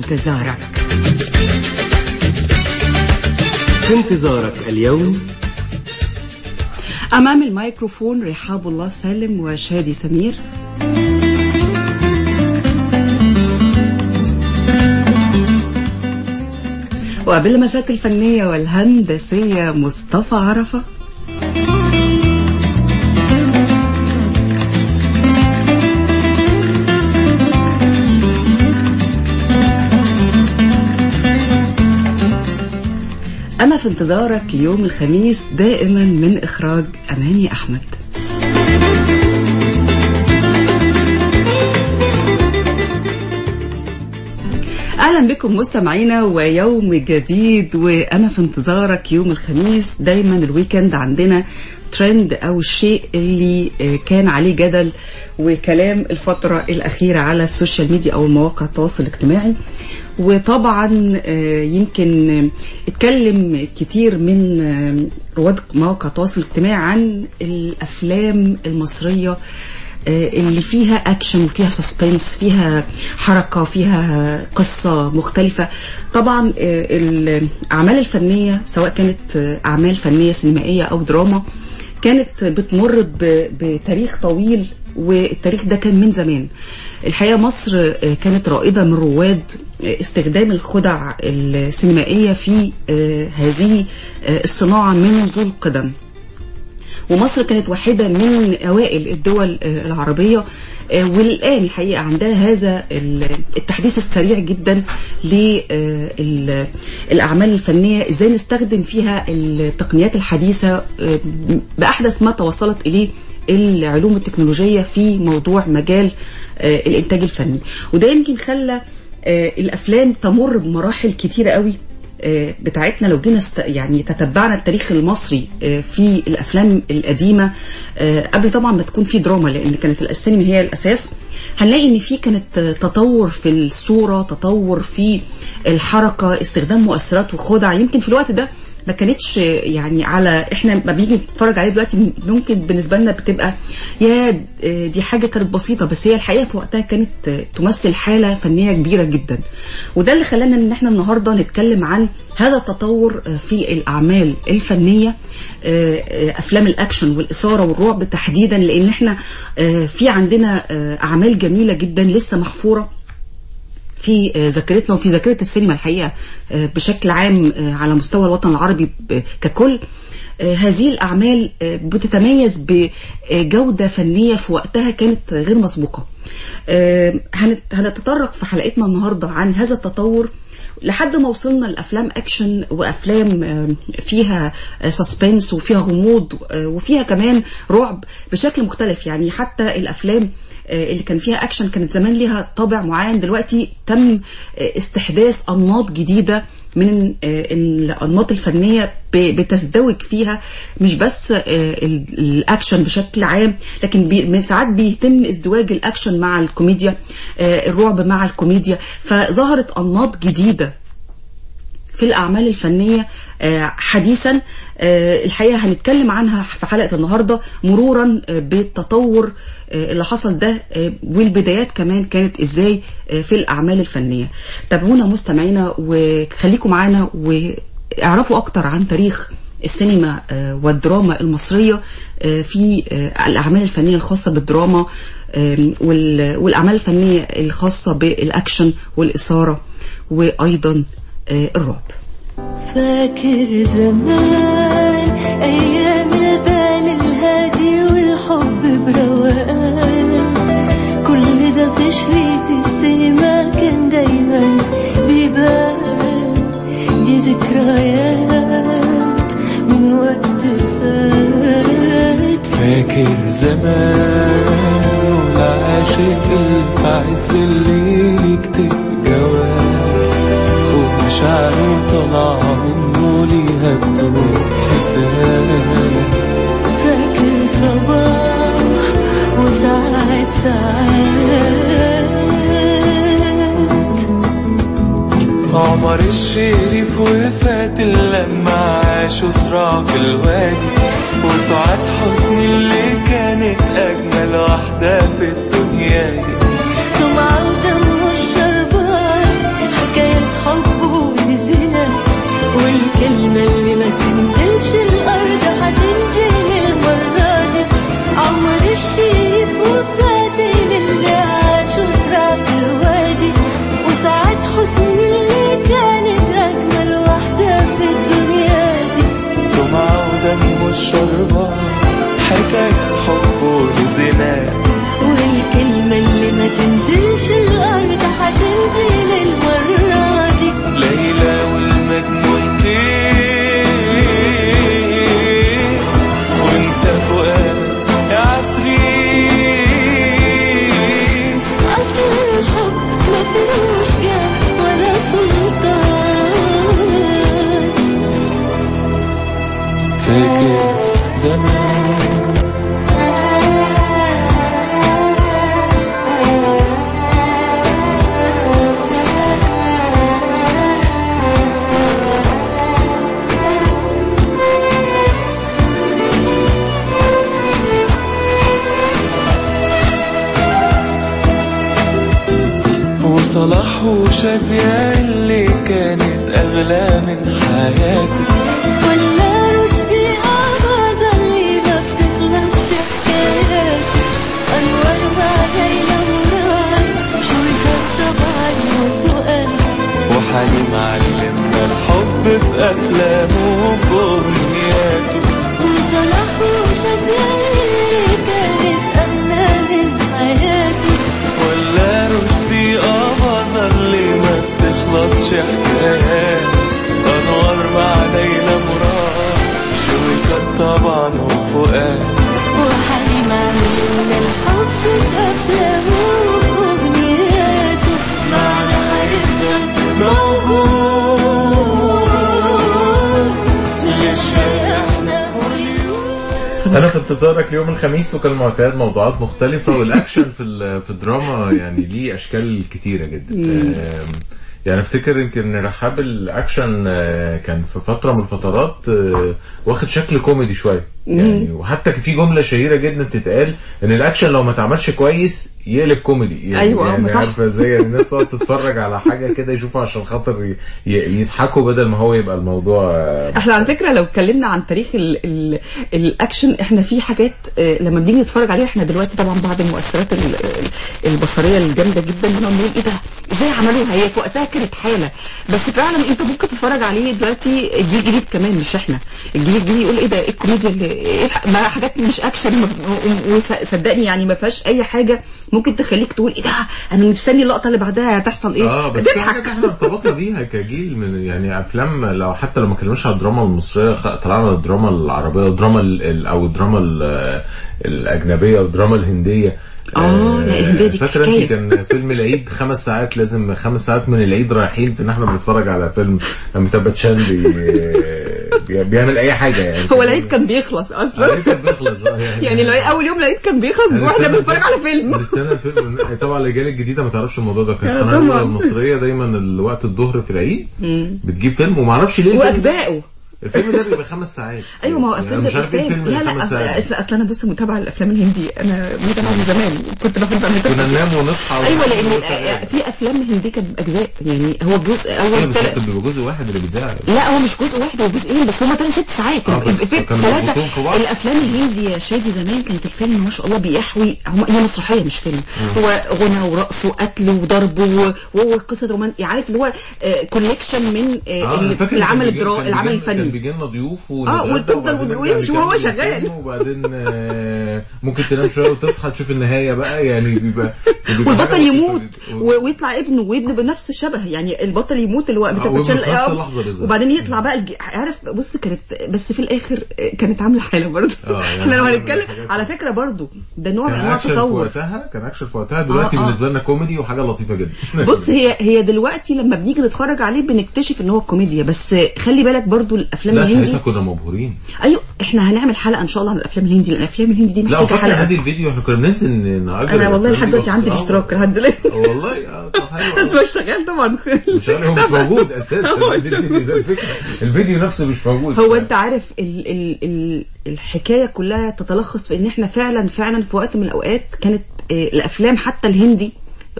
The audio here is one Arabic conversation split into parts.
انتظارك. في انتظارك اليوم؟ أمام الميكروفون رحاب الله سالم وشادي سمير. وباللمسات الفنية والهندسية مصطفى عرفة. في انتظارك يوم الخميس دائما من إخراج أماني أحمد. أهلا بكم مستمعينا ويوم جديد وأنا في انتظارك يوم الخميس. دايما ال weekend عندنا ترند أو الشيء اللي آه، كان عليه جدل وكلام الفترة الأخيرة على ال social media أو مواقع التواصل الاجتماعي. وطبعا آه، يمكن اتكلم كتير من آه، رواد مواقع التواصل الاجتماعي عن الأفلام المصرية اللي فيها اكشن فيها suspense فيها حركة فيها قصة مختلفة. طبعا آه، الأعمال الفنية سواء كانت آه، أعمال فنية سينمائية أو دراما كانت بتمر بتاريخ طويل والتاريخ ده كان من زمان. الحقيقة مصر آه، كانت رائدة من رواد آه، استخدام الخدع السينمائية في آه، هذه آه، الصناعة منذ القدم ومصر كانت واحدة من أوائل الدول آه، العربية آه، والآن الحقيقة عندها هذا ال- التحديث السريع جدا للأعمال الفنية إزاي نستخدم فيها التقنيات الحديثة آه، بأحدث ما توصلت إليه العلوم التكنولوجية في موضوع مجال آه، الإنتاج الفني. وده يمكن خلى آه، الأفلام تمر بمراحل كتيرة قوي. آه، بتاعتنا لو جينا. يعني تتبعنا التاريخ المصري آه، في الأفلام القديمة آه، قبل طبعا ما تكون في دراما لأن كانت السينما هي الأساس هنلاقي إن في كانت آه، تطور في الصورة تطور في الحركة استخدام مؤثرات وخدع يمكن في الوقت ده ما كانتش يعني على إحنا ما بنيجي نتفرج عليه دلوقتي ممكن بالنسبة لنا بتبقى يا دي حاجة كانت بسيطة بس هي الحقيقة في وقتها كانت تمثل حالة فنية كبيرة جدا. وده اللي خلانا إن إحنا النهارده نتكلم عن هذا التطور في الأعمال الفنية أفلام الأكشن والإثارة والرعب تحديدا لأن إحنا في عندنا أعمال جميلة جدا لسه محفورة. في ذاكرتنا وفي ذاكرة السينما الحقيقة بشكل عام على مستوى الوطن العربي ككل هذه الأعمال بتتميز بجودة فنية في وقتها كانت غير مسبوقة. هنتطرق في حلقتنا النهاردة عن هذا التطور لحد ما وصلنا لأفلام أكشن وأفلام فيها سسبنس وفيها غموض وفيها كمان رعب بشكل مختلف. يعني حتى الأفلام اللي كان فيها اكشن كانت زمان ليها طابع معين. دلوقتي تم استحداث أنماط جديدة من الأنماط الفنية بتزدوج فيها مش بس الاكشن بشكل عام لكن ساعات بيتم ازدواج الاكشن مع الكوميديا الرعب مع الكوميديا. فظهرت أنماط جديدة في الأعمال الفنية حديثا الحقيقة هنتكلم عنها في حلقة النهارده مرورا بالتطور اللي حصل ده والبدايات كمان كانت إزاي في الأعمال الفنية. تابعونا مستمعينا وخليكم معانا واعرفوا أكتر عن تاريخ السينما والدراما المصرية في الأعمال الفنية الخاصة بالدراما والأعمال الفنية الخاصة بالأكشن والإثارة وأيضا الرعب. فاكر زمان أيام البال الهادي والحب بروقان. كل ده في شريط السينما كان دايما بيبان. دي ذكريات من وقت فات. فاكر زمان والعاشق اللي في عز الليل شعرين طلعوا منه ليها الدور حساب فاكر صباح وساعة ساعات عمر الشريف وفات لما عاش صراع في الوادي وسعاد حسني اللي كانت أجمل واحدة في الدنيا دي سمعوا والكلمة اللي ما تنزلش الأرض هتنزل المرة دي عمر الشريف وفاتن اللي عاشوا صراع في الوادي اللي كانت أجمل واحدة في الدنيا دي. سمعة ودم والشربات وشادية اللي كانت أغلى من حياته ولا رشدي أباظة اللي ما بتخلصش حكاياته أنوار وعلينا مراد شويكة طبعا وفؤاد وحليم علمنا الحب في أفلامه وأغنياته وصلاح وشادية ما بتخلصش حكايات أنوار مع ليلى مراد. شويكة طبعا وفؤاد؟ وحليم علمنا الحب في أفلامه وأغنياته معنى حياتنا موجود. للشارع إحنا أنا في انتظارك ليوم الخميس وكالمعتاد موضوعات مختلفة والأكشن في في الدراما يعني ليه أشكال كتيرة جدا. يعني افتكر يمكن رحاب الأكشن آه، كان في فترة من الفترات آه، واخد شكل كوميدي شوية. يعني وحتى في جملة شهيرة جدا تتقال إن الأكشن لو ما اتعملش كويس يقلب كوميدي. يعني أيوة، يعني. عارفة زي الناس تقعد تتفرج على حاجة كده يشوفوا عشان خاطر يضحكوا بدل ما هو يبقى الموضوع إحنا على فكرة لو اتكلمنا عن تاريخ ال ال الأكشن إحنا في حاجات آه، لما بنيجي نتفرج عليها إحنا دلوقتي طبعا بعد المؤثرات ال- ال- البصرية الجامدة جدا بنقعد نقول إيه ده؟ إزاي عملوها؟ هي في وقتها كانت حالة. بس فعلا أنت ممكن تتفرج عليه دلوقتي الجيل الجديد كمان مش إحنا. الجيل الجديد يقول إيه ده؟ إيه الكوميديا اللي إيه ما حاجات مش اكشن وصدقني يعني ما فيهاش أي حاجة ممكن تخليك تقول إيه ده؟ أنا مستني اللقطة اللي بعدها هتحصل إيه؟ آه بس في تضحك. حاجات إحنا ارتبطنا بيها كجيل من يعني أفلام لو حتى لو ما كلمناش على الدراما المصرية طلعنا على الدراما العربية والدراما ال- ال- أو الدراما ال- الأجنبية والدراما الهندية. آه، لا، الهندية دي فاكره. أنت كان فيلم العيد؟ خمس ساعات لازم خمس ساعات من العيد رايحين في إن إحنا بنتفرج على فيلم. بي- بي- بيعمل أي حاجة يعني. هو العيد كان بيخلص أصلا. العيد كان بيخلص آه، يعني. لو أول يوم العيد كان بيخلص وإحنا بنتفرج على فيلم. نستنى الفيلم. طبعا الأجيال الجديدة ما تعرفش الموضوع ده. كانت القناة المصرية دايما الوقت الظهر في العيد بتجيب فيلم وما أعرفش ليه وأجزائه. الفيلم ده بيبقى خمس ساعات. أيوه ما هو أصل مش عارف بيحتاج- الفيلم لا لا اصل اصل أصل أنا بص متابعة الأفلام الهندي. أنا متابعة من زمان. كنت بحب أميتاب كنا. ننام ونصحى أيوه لأن ونشوف- في أفلام هندي كانت بأجزاء يعني هو جزء أول ثلاث بيبقى جزء واحد اللي بيتذاع. لا هو مش جزء واحد هو جزئين بس هما ثلاث ست ساعات. آه، ثلاثة بعض. الأفلام الهندي يا شادي زمان كانت الفيلم ما شاء الله بيحوي. هي مسرحية مش فيلم. هو غنى ورقص وقتل وضرب و- وهو قصه رومان يعني عارف اللي هو connection من آه، آه، العمل كان بيجي- الدرا كان العمل بيجي- كان بيجي لنا ضيوف آه، ونتغدى وتفضل ويمشي وهو شغال. وبعدين آه، ممكن تنام شوية وتصحى تشوف النهاية بقى يعني بيبقى والبطل يموت ويطلع ابنه وابنه بنفس الشبه يعني البطل يموت اللي هو آه، آه، بالظبط. وبعدين يطلع بقى الج... عارف بص كانت بس في الآخر كانت عاملة حالة برضه آه، يعني إحنا لو هنتكلم على. فكرة برضه ده نوع من أنواع التطور وقتها كان اكشن في وقتها دلوقتي آه، آه. بالنسبة لنا كوميدي وحاجة لطيفة جدا بص هي هي دلوقتي لما بنيجي نتفرج عليه بنكتشف إن هو كوميديا بس خلي بالك برضو الأفلام لا الهندي. ساعتها كنا مبهورين. أيوه إحنا هنعمل حلقة إن شاء الله عن الأفلام الهندي لأن الأفلام الهندي دي لا محتاجة حلقة. هذه الفيديو إحنا كنا بننزل نأجر أنا والله لحد دلوقتي عندي آه. الاشتراك لحد دلوقتي. والله آه طب حلو بس مش شغال طبعا. مش مش موجود أساسا. الفيديو ده الفكرة. الفيديو نفسه مش موجود. هو أنت عارف ال ال ال الحكاية كلها تتلخص في إن إحنا فعلا فعلا في وقت من الأوقات كانت آه، الأفلام حتى الهندي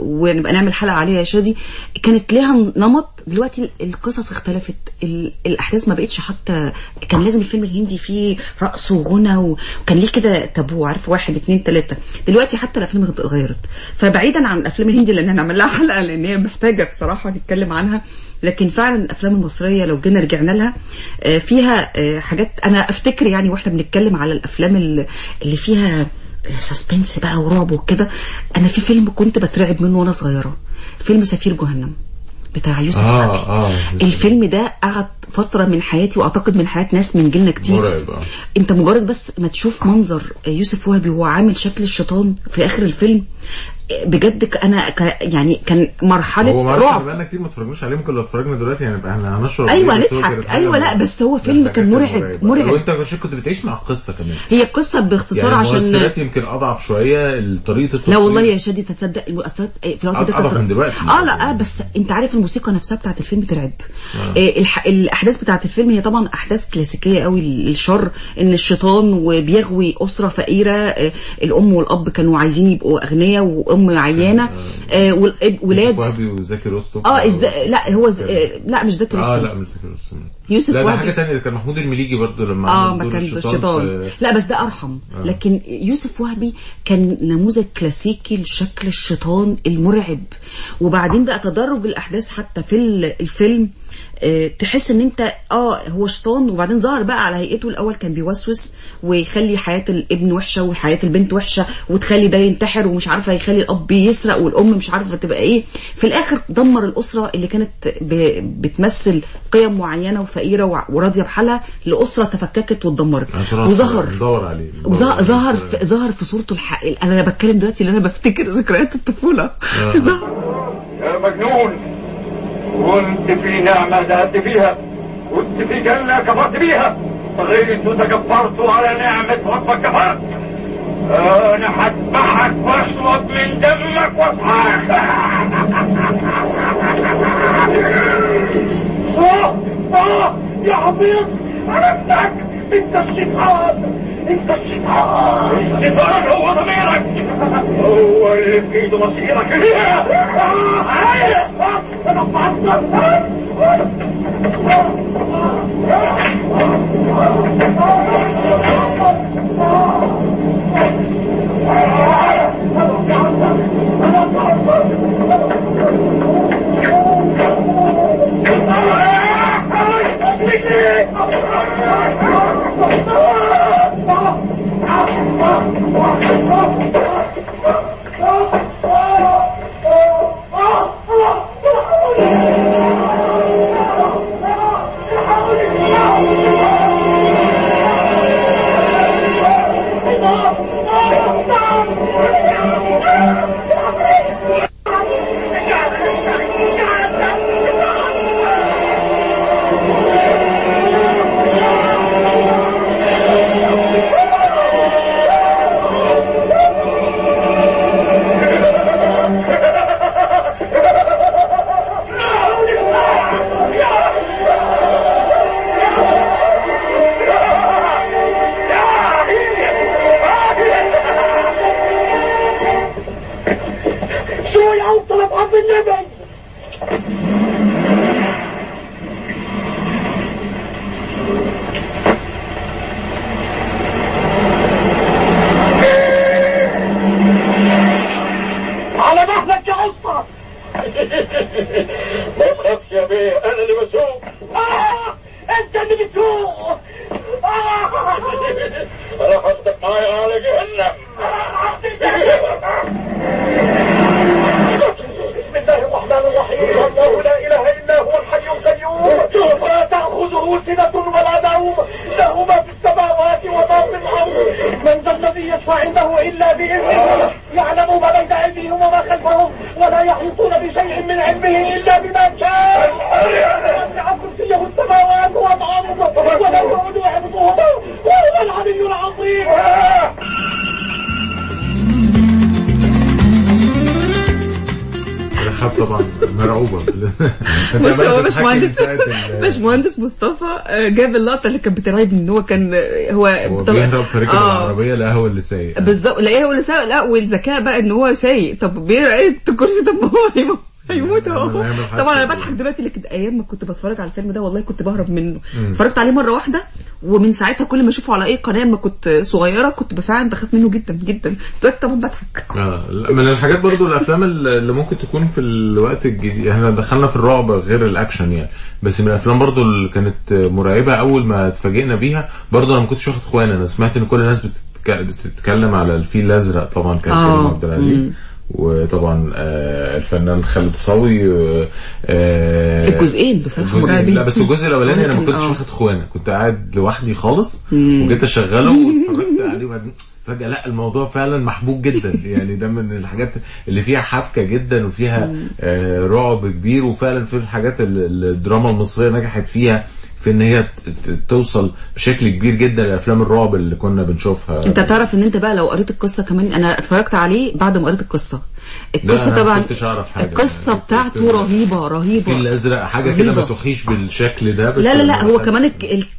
ونبقى نعمل حلقة عليها يا شادي. كانت ليها نمط. دلوقتي القصص اختلفت. ال- الأحداث ما بقتش حتى كان لازم الفيلم الهندي فيه رقص وغنى وكان ليه كده تابو عارف؟ واحد اتنين تلاتة. دلوقتي حتى الأفلام اتغيرت فبعيدا عن الأفلام الهندي لأن هنعمل لها حلقة لأن هي محتاجة بصراحة نتكلم عنها. لكن فعلا الأفلام المصرية لو جينا رجعنا لها آه، فيها آه، حاجات. أنا أفتكر يعني وإحنا بنتكلم على الأفلام ال- اللي فيها سسبنس بقى ورعب وكده. أنا في فيلم كنت بترعب منه وأنا صغيرة. فيلم سفير جهنم بتاع يوسف عبد آه الفيلم ده قعد فترة من حياتي وأعتقد من حياة ناس من جيلنا كتير. مرعب أنت مجرد بس ما تشوف منظر يوسف وهبي وهو عامل شكل الشيطان في آخر الفيلم بجد أنا ك يعني كان مرحلة هو رعب بقالنا كتير ما اتفرجناش عليه ممكن لو اتفرجنا دلوقتي هنبقى إحنا هنشرب. كانت حاجة أيوة، لا،. بس هو فيلم كان مرعب،. مرعب. وأنت كنت بتعيش مع القصة كمان هي قصه باختصار يعني عشان المؤثرات يمكن أضعف شوية طريقه التصوير لا والله يا شادي تصدق المؤثرات إيه، في الوقت ده كانت من دلوقتي. آه لا آه بس أنت عارف الموسيقى نفسها بتاعت الفيلم ترعب آه. الح... الأحداث بتاعت الفيلم هي طبعا أحداث كلاسيكية قوي للشر إن الشيطان وبيغوي أسرة فقيرة آه الأم والأب كانوا عايزين يبقوا أغنياء وأم عيانة آه والولاد وهبي وزكي رستم آه إز... لا هو ز... آه. لا مش زكي آه رستم لا مش زكي رستم يوسف لا ده وهبي. حاجة ثانية كان محمود المليجي برضو لما آه ما كان الشيطان في- لا بس ده أرحم. لكن يوسف وهبي كان نموذج كلاسيكي لشكل الشيطان المرعب. وبعدين بقى تدرج الأحداث حتى في ال- الفيلم. آه، تحس إن أنت آه هو شيطان وبعدين ظهر بقى على هيئته الأول كان بيوسوس ويخلي حياة الابن وحشة وحياة البنت وحشة وتخلي ده ينتحر ومش عارفة يخلي الأب يسرق والأم مش عارفة تبقى إيه. في الآخر دمر الأسرة اللي كانت ب- بتمثل قيم معينة وفقيرة وراضية بحالها لأسرة تفككت واتدمرت. عشان وظهر. ظهر في ظهر في صورته الحقيقيه أنا بتكلم دلوقتي اللي أنا بفتكر ذكريات الطفولة. ظهر. يا مجنون. كنت في نعمة ذهبت فيها كنت في جنة كفرت بيها طغيت وتجبرت على نعمة ربك كفرت أنا هذبحك واشرب من دمك واصحاك. آه آه يا حفيظ عرفتك انت الشيطان انت الشيطان الشيطان هو ضميرك هو اللي في ايده مصيرك آه، عايز. آه، أنا بعصر جاب اللقطة اللي كانت بترعبني إن هو كان هو هو طب- بيهرب في ركب آه. العربية لا هو اللي سايق بالظبط لا هو اللي سايق لا والذكاء بقى إن هو سايق طب بيرقد الكرسي طب هو هيموت أهو. طبعا أنا بضحك دلوقتي لكن أيام ما كنت بتفرج على الفيلم ده والله كنت بهرب منه. اتفرجت عليه مرة واحدة ومن ساعتها كل ما اشوفه على اي قناة لما كنت صغيرة كنت فعلا بخاف منه جدا جدا. دلوقتي طبعا بضحك. آه من الحاجات برضو الأفلام اللي ممكن تكون في الوقت الجديد إحنا دخلنا في الرعب غير الأكشن يعني. بس من الأفلام برضو اللي كانت مرعبة أول ما اتفاجئنا بيها برضو أنا ما كنتش واخد خوان أنا سمعت إن كل الناس بتتك... بتتكلم على الفيل الأزرق طبعا كان آه. كريم عبد العزيز. وطبعا آه، الفنان خالد الصاوي آه، آه، الجزئين بصراحة الجزء مرعبين لا بس الجزء الأولاني أنا ما كنتش. واخد خوانه كنت قاعد لوحدي خالص. وجيت أشغله واتفرجت عليه وبعدين فجأة لا الموضوع فعلا محبوك جدا. يعني ده من الحاجات اللي فيها حبكة جدا وفيها آه رعب كبير وفعلا في الحاجات الدراما المصرية نجحت فيها في إن هي توصل بشكل كبير جدا لأفلام الرعب اللي كنا بنشوفها. أنت تعرف إن أنت بقى لو قريت القصة كمان أنا اتفرجت عليه بعد ما قريت القصة. القصة طبعا. القصة بتاعته رهيبة رهيبة الفيل الأزرق حاجة كده ما. تخيش بالشكل ده بس لا لا لا هو كمان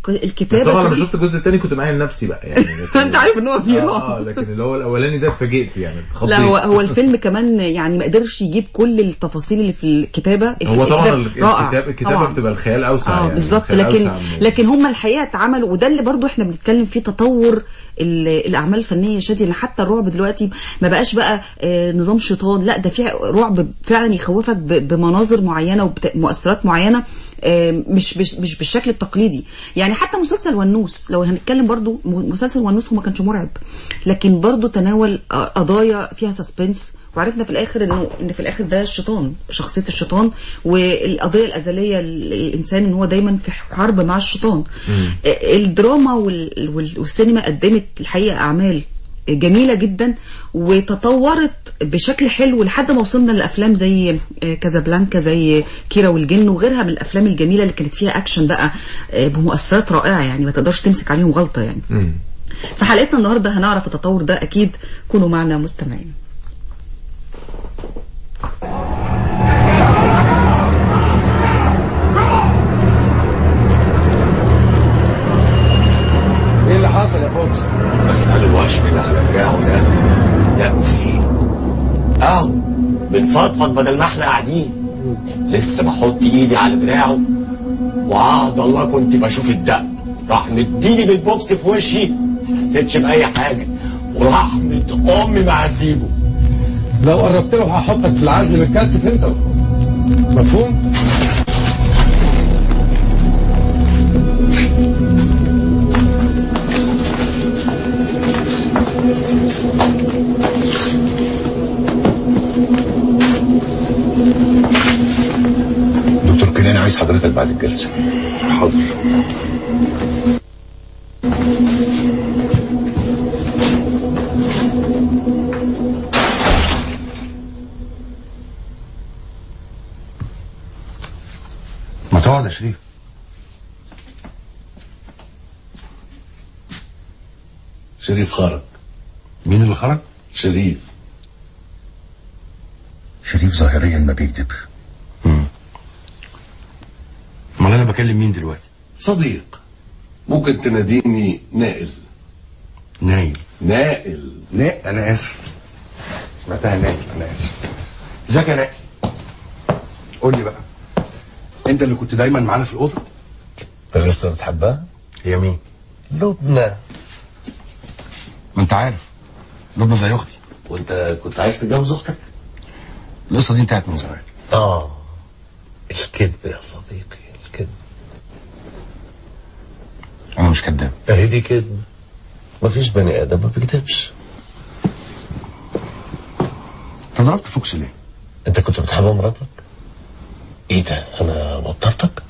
الكتابة طبعا لما شفت الجزء الثاني كنت معايا لنفسي بقى يعني أنت عارف إن هو فيه آه رعب. لكن اللي هو الأولاني ده اتفاجئت يعني. لا هو هو الفيلم كمان يعني ما قدرش يجيب كل التفاصيل اللي في الكتابة هو طبعا الكتاب الكتابه. بتبقى الخيال أوسع آه يعني بالظبط لكن لكن هم الحقيقة اتعملوا وده اللي برضو إحنا بنتكلم فيه تطور الأعمال الفنية شادي إن حتى الرعب دلوقتي ما بقاش بقى آه، نظام شيطان لا ده في رعب فعلا يخوفك بمناظر معينة ومؤثرات معينة. مش مش مش بالشكل التقليدي. يعني حتى مسلسل ونوس لو هنتكلم برضو مسلسل ونوس هو ما كانش مرعب لكن برضو تناول قضايا فيها suspense وعرفنا في الآخر إنه إن في الآخر ده الشيطان شخصية الشيطان والقضية الأزلية للانسان إن هو دايما في حرب مع الشيطان. الدراما وال- وال- والسينما قدمت الحقيقة أعمال جميلة جدا وتطورت بشكل حلو لحد ما وصلنا لأفلام زي آه، كازابلانكا زي كيرا والجن وغيرها من الأفلام الجميلة اللي كانت فيها أكشن بقى آه، بمؤثرات رائعة يعني ما تقدرش تمسك عليهم غلطة يعني. مم. في حلقتنا النهارده هنعرف التطور ده أكيد. كونوا معنا مستمعين. اللي على دراعه ده دقوا فيه اهو بنفضفض بدل ما إحنا قاعدين. لسه بحط ايدي على دراعه. وعهد الله كنت بشوف الدق. راح مديني بالبوكس في وشي. حسيتش بأي حاجة. ورحمة أمي ما هسيبه لو قربت له هحطك في العزل متكتف انت مفهوم؟ حضرتك بعد الجلسة. حاضر. ما تقعد يا شريف. شريف خرج. مين اللي خرج؟ شريف. شريف ظاهريا ما بيكذبش امال أنا بكلم مين دلوقتي؟ صديق. ممكن تناديني نائل. نايل نائل. لا أنا آسف. سمعتها نايل أنا آسف. إزيك يا نايل قول لي بقى. أنت اللي كنت دايما معانا في الأوضة؟ أنت لسه بتحبها؟ هي مين؟ لبنى. ما أنت عارف. لبنى زي أختي. وأنت كنت عايز تتجوز أختك؟ القصة دي انتهت من زمان. آه. الكذب يا صديقي الكذب. أنا مش كذاب. اهي دي كذب مفيش بني آدم ما بيكذبش. انت ضربت فوكس ليه؟ أنت كنت بتحب مراتك؟ إيه ده؟ أنا وترتك؟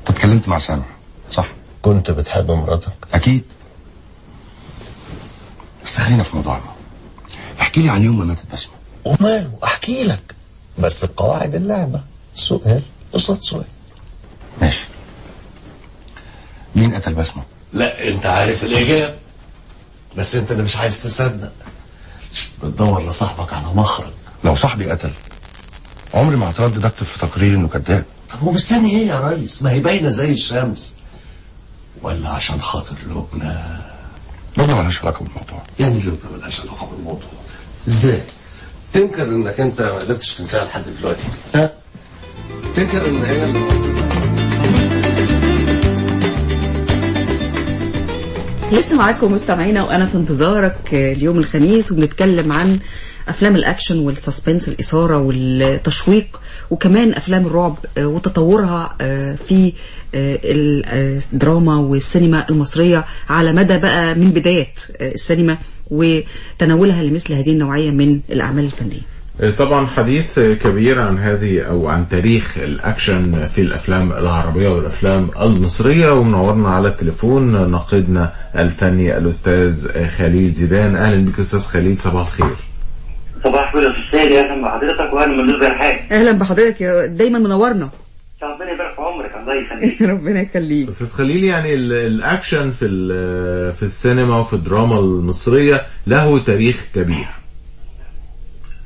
انت اتكلمت مع سامح صح؟ كنت بتحب مراتك؟ أكيد. بس خلينا في موضوعنا. احكي لي عن يوم ما ماتت بسمة. وماله أحكي لك. بس بقواعد اللعبة. سؤال قصاد سؤال. ماشي. مين قتل بسمه؟ لا انت عارف الإجابة. بس انت اللي مش عايز تصدق. بتدور لصاحبك على مخرج. لو صاحبي قتل. عمري ما هتردد اكتب في تقرير انه كذاب. طب ومستني إيه يا ريس؟ ما هي باينة زي الشمس. ولا عشان خاطر لبنى لبنى مالهاش علاقة بالموضوع. يعني لبنى ملهاش علاقة بالموضوع. إزاي؟ تنكر انك انت ما قدرتش تنساها لحد دلوقتي. ها؟ تنكر ان هي لسه معاكم مستمعينا وأنا في انتظارك اليوم الخميس وبنتكلم عن أفلام ال action وال suspense الإثارة والتشويق وكمان أفلام الرعب وتطورها آه، في آه، الدراما والسينما المصرية على مدى بقى من بدايات آه، السينما وتناولها لمثل هذه النوعية من الأعمال الفنية. طبعا حديث كبير عن هذه أو عن تاريخ الأكشن في الأفلام العربية والأفلام المصرية ومنورنا على التليفون ناقدنا الفني الأستاذ خليل زيدان. أهلا بك أستاذ خليل صباح الخير. صباح الفل يا أستاذ أهلا بحضرتك واهلا من غير حاجة. أهلا بحضرتك يا دايما منورنا. ربنا يبارك في عمرك الله يخليك. ربنا يخليك. أستاذ خليل يعني ال- الأكشن في ال- في السينما وفي الدراما المصرية له تاريخ كبير.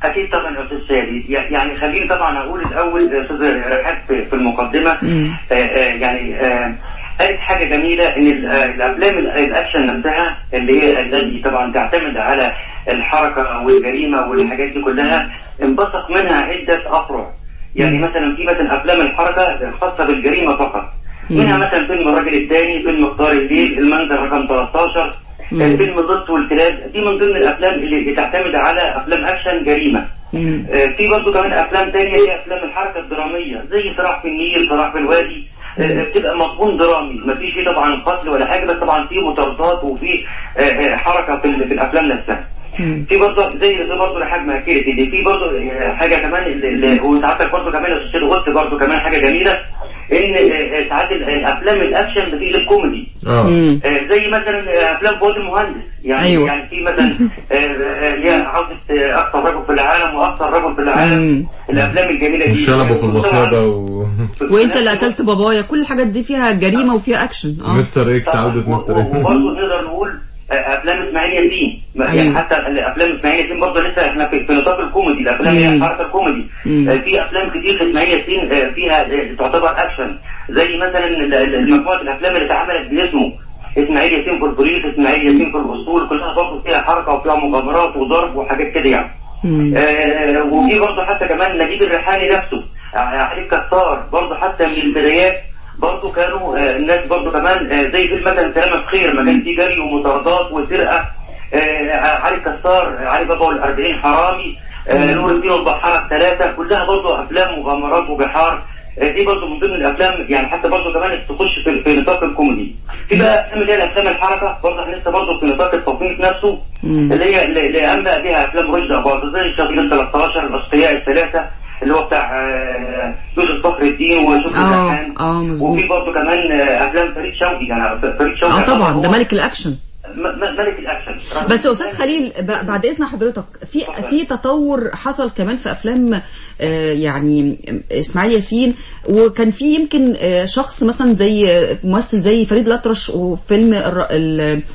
أكيد طبعا يا أستاذ سيدي. يعني خليني طبعا أقول الأول يا أستاذ رحاب في المقدمة. آه، آه، يعني آه، قالت حاجة جميلة إن ال- آه، الأفلام ال- الأكشن نفسها اللي هي التي طبعا تعتمد على الحركة والجريمة والحاجات دي كلها انبثق منها عدة أفرع. يعني مثلا في مثلا أفلام الحركة خاصه بالجريمة فقط. منها مثلا فيلم الراجل الثاني فيلم اختار الليل المنزل رقم 13 فيلم اللص والكلاب دي من ضمن الأفلام اللي اللي تعتمد على أفلام أكشن جريمة. آه، في برضه كمان أفلام تانية هي أفلام الحركة الدرامية زي صراع في النيل صراع في الوادي. آه، بتبقى مضمون درامي ما فيش فيه طبعا قتل ولا حاجة بس طبعا فيه مطاردات وفي آه، آه، حركة في في الأفلام نفسها. في برضه زي زي برضه لحد ما حكيت دي في برضه آه، حاجة كمان اللي- اللي- وساعتك برضه كمان يا أستاذ قلت برضه كمان حاجة جميلة إن آه، آه، ساعات ال- الأفلام الأكشن بتقلب كوميدي آه. زي مثلا أفلام فؤاد المهندس. يعني أيوة. يعني في مثلا اللي هي عودة آه، أكثر رجل في العالم وأكثر رجل في العالم. الأفلام الجميلة دي. شنبه في الوساده و... وإنت اللي قتلت بابايا كل الحاجات دي فيها جريمة وفيها أكشن. آه. مستر إكس عودة مستر إكس. وبرضه نقدر نقول أفلام إسماعيل ياسين. يعني أيوة. حتى أفلام إسماعيل ياسين برضه لسه إحنا في نطاق الكوميدي. الأفلام هي مم. حركة الكوميدي. مم. آه، في أفلام كتير اسماعيل ياسين آه، فيها آه، تعتبر أكشن. زي مثلا مجموعة الأفلام اللي اتعملت باسمه. إسماعيل ياسين في البوليس إسماعيل ياسين في الاسطول كلها برضه فيها حركة وفيها مغامرات وضرب وحاجات كده يعني. آه، وفي برضه حتى كمان نجيب الريحاني نفسه. علي كتار برضه حتى من البدايات برضه كانوا آه، الناس برضه كمان آه، زي فيلم مثلا سلامة خير ما كان فيه جري ومطاردات وسرقة آه، علي كتار علي بابا والأربعين حرامي نور الدين والبحارة الثلاثة كلها برضه أفلام مغامرات وبحار. دي برضه من ضمن الأفلام يعني حتى برضه كمان تخش في, في نطاق الكوميدي. في بقى أفلام اللي هي الأفلام الحركة برضه إحنا لسه برضه في نطاق التصنيف نفسه اللي هي اللي أنبأ بها أفلام رشدي أباظة زي الشغيل 13 الأشقياء الثلاثة. اللي هو بتاع آه، يوسف فخر الدين وشكري آه آه مظبوط. وفي برضه كمان آه، أفلام فريد شوقي يعني فريد شوقي آه طبعا. ده ملك الأكشن. ملك الأكشن. بس أستاذ خليل بعد إذن حضرتك في في تطور حصل كمان في أفلام آه، يعني إسماعيل ياسين وكان في يمكن آه، شخص مثلا زي آه، ممثل زي فريد الأطرش وفيلم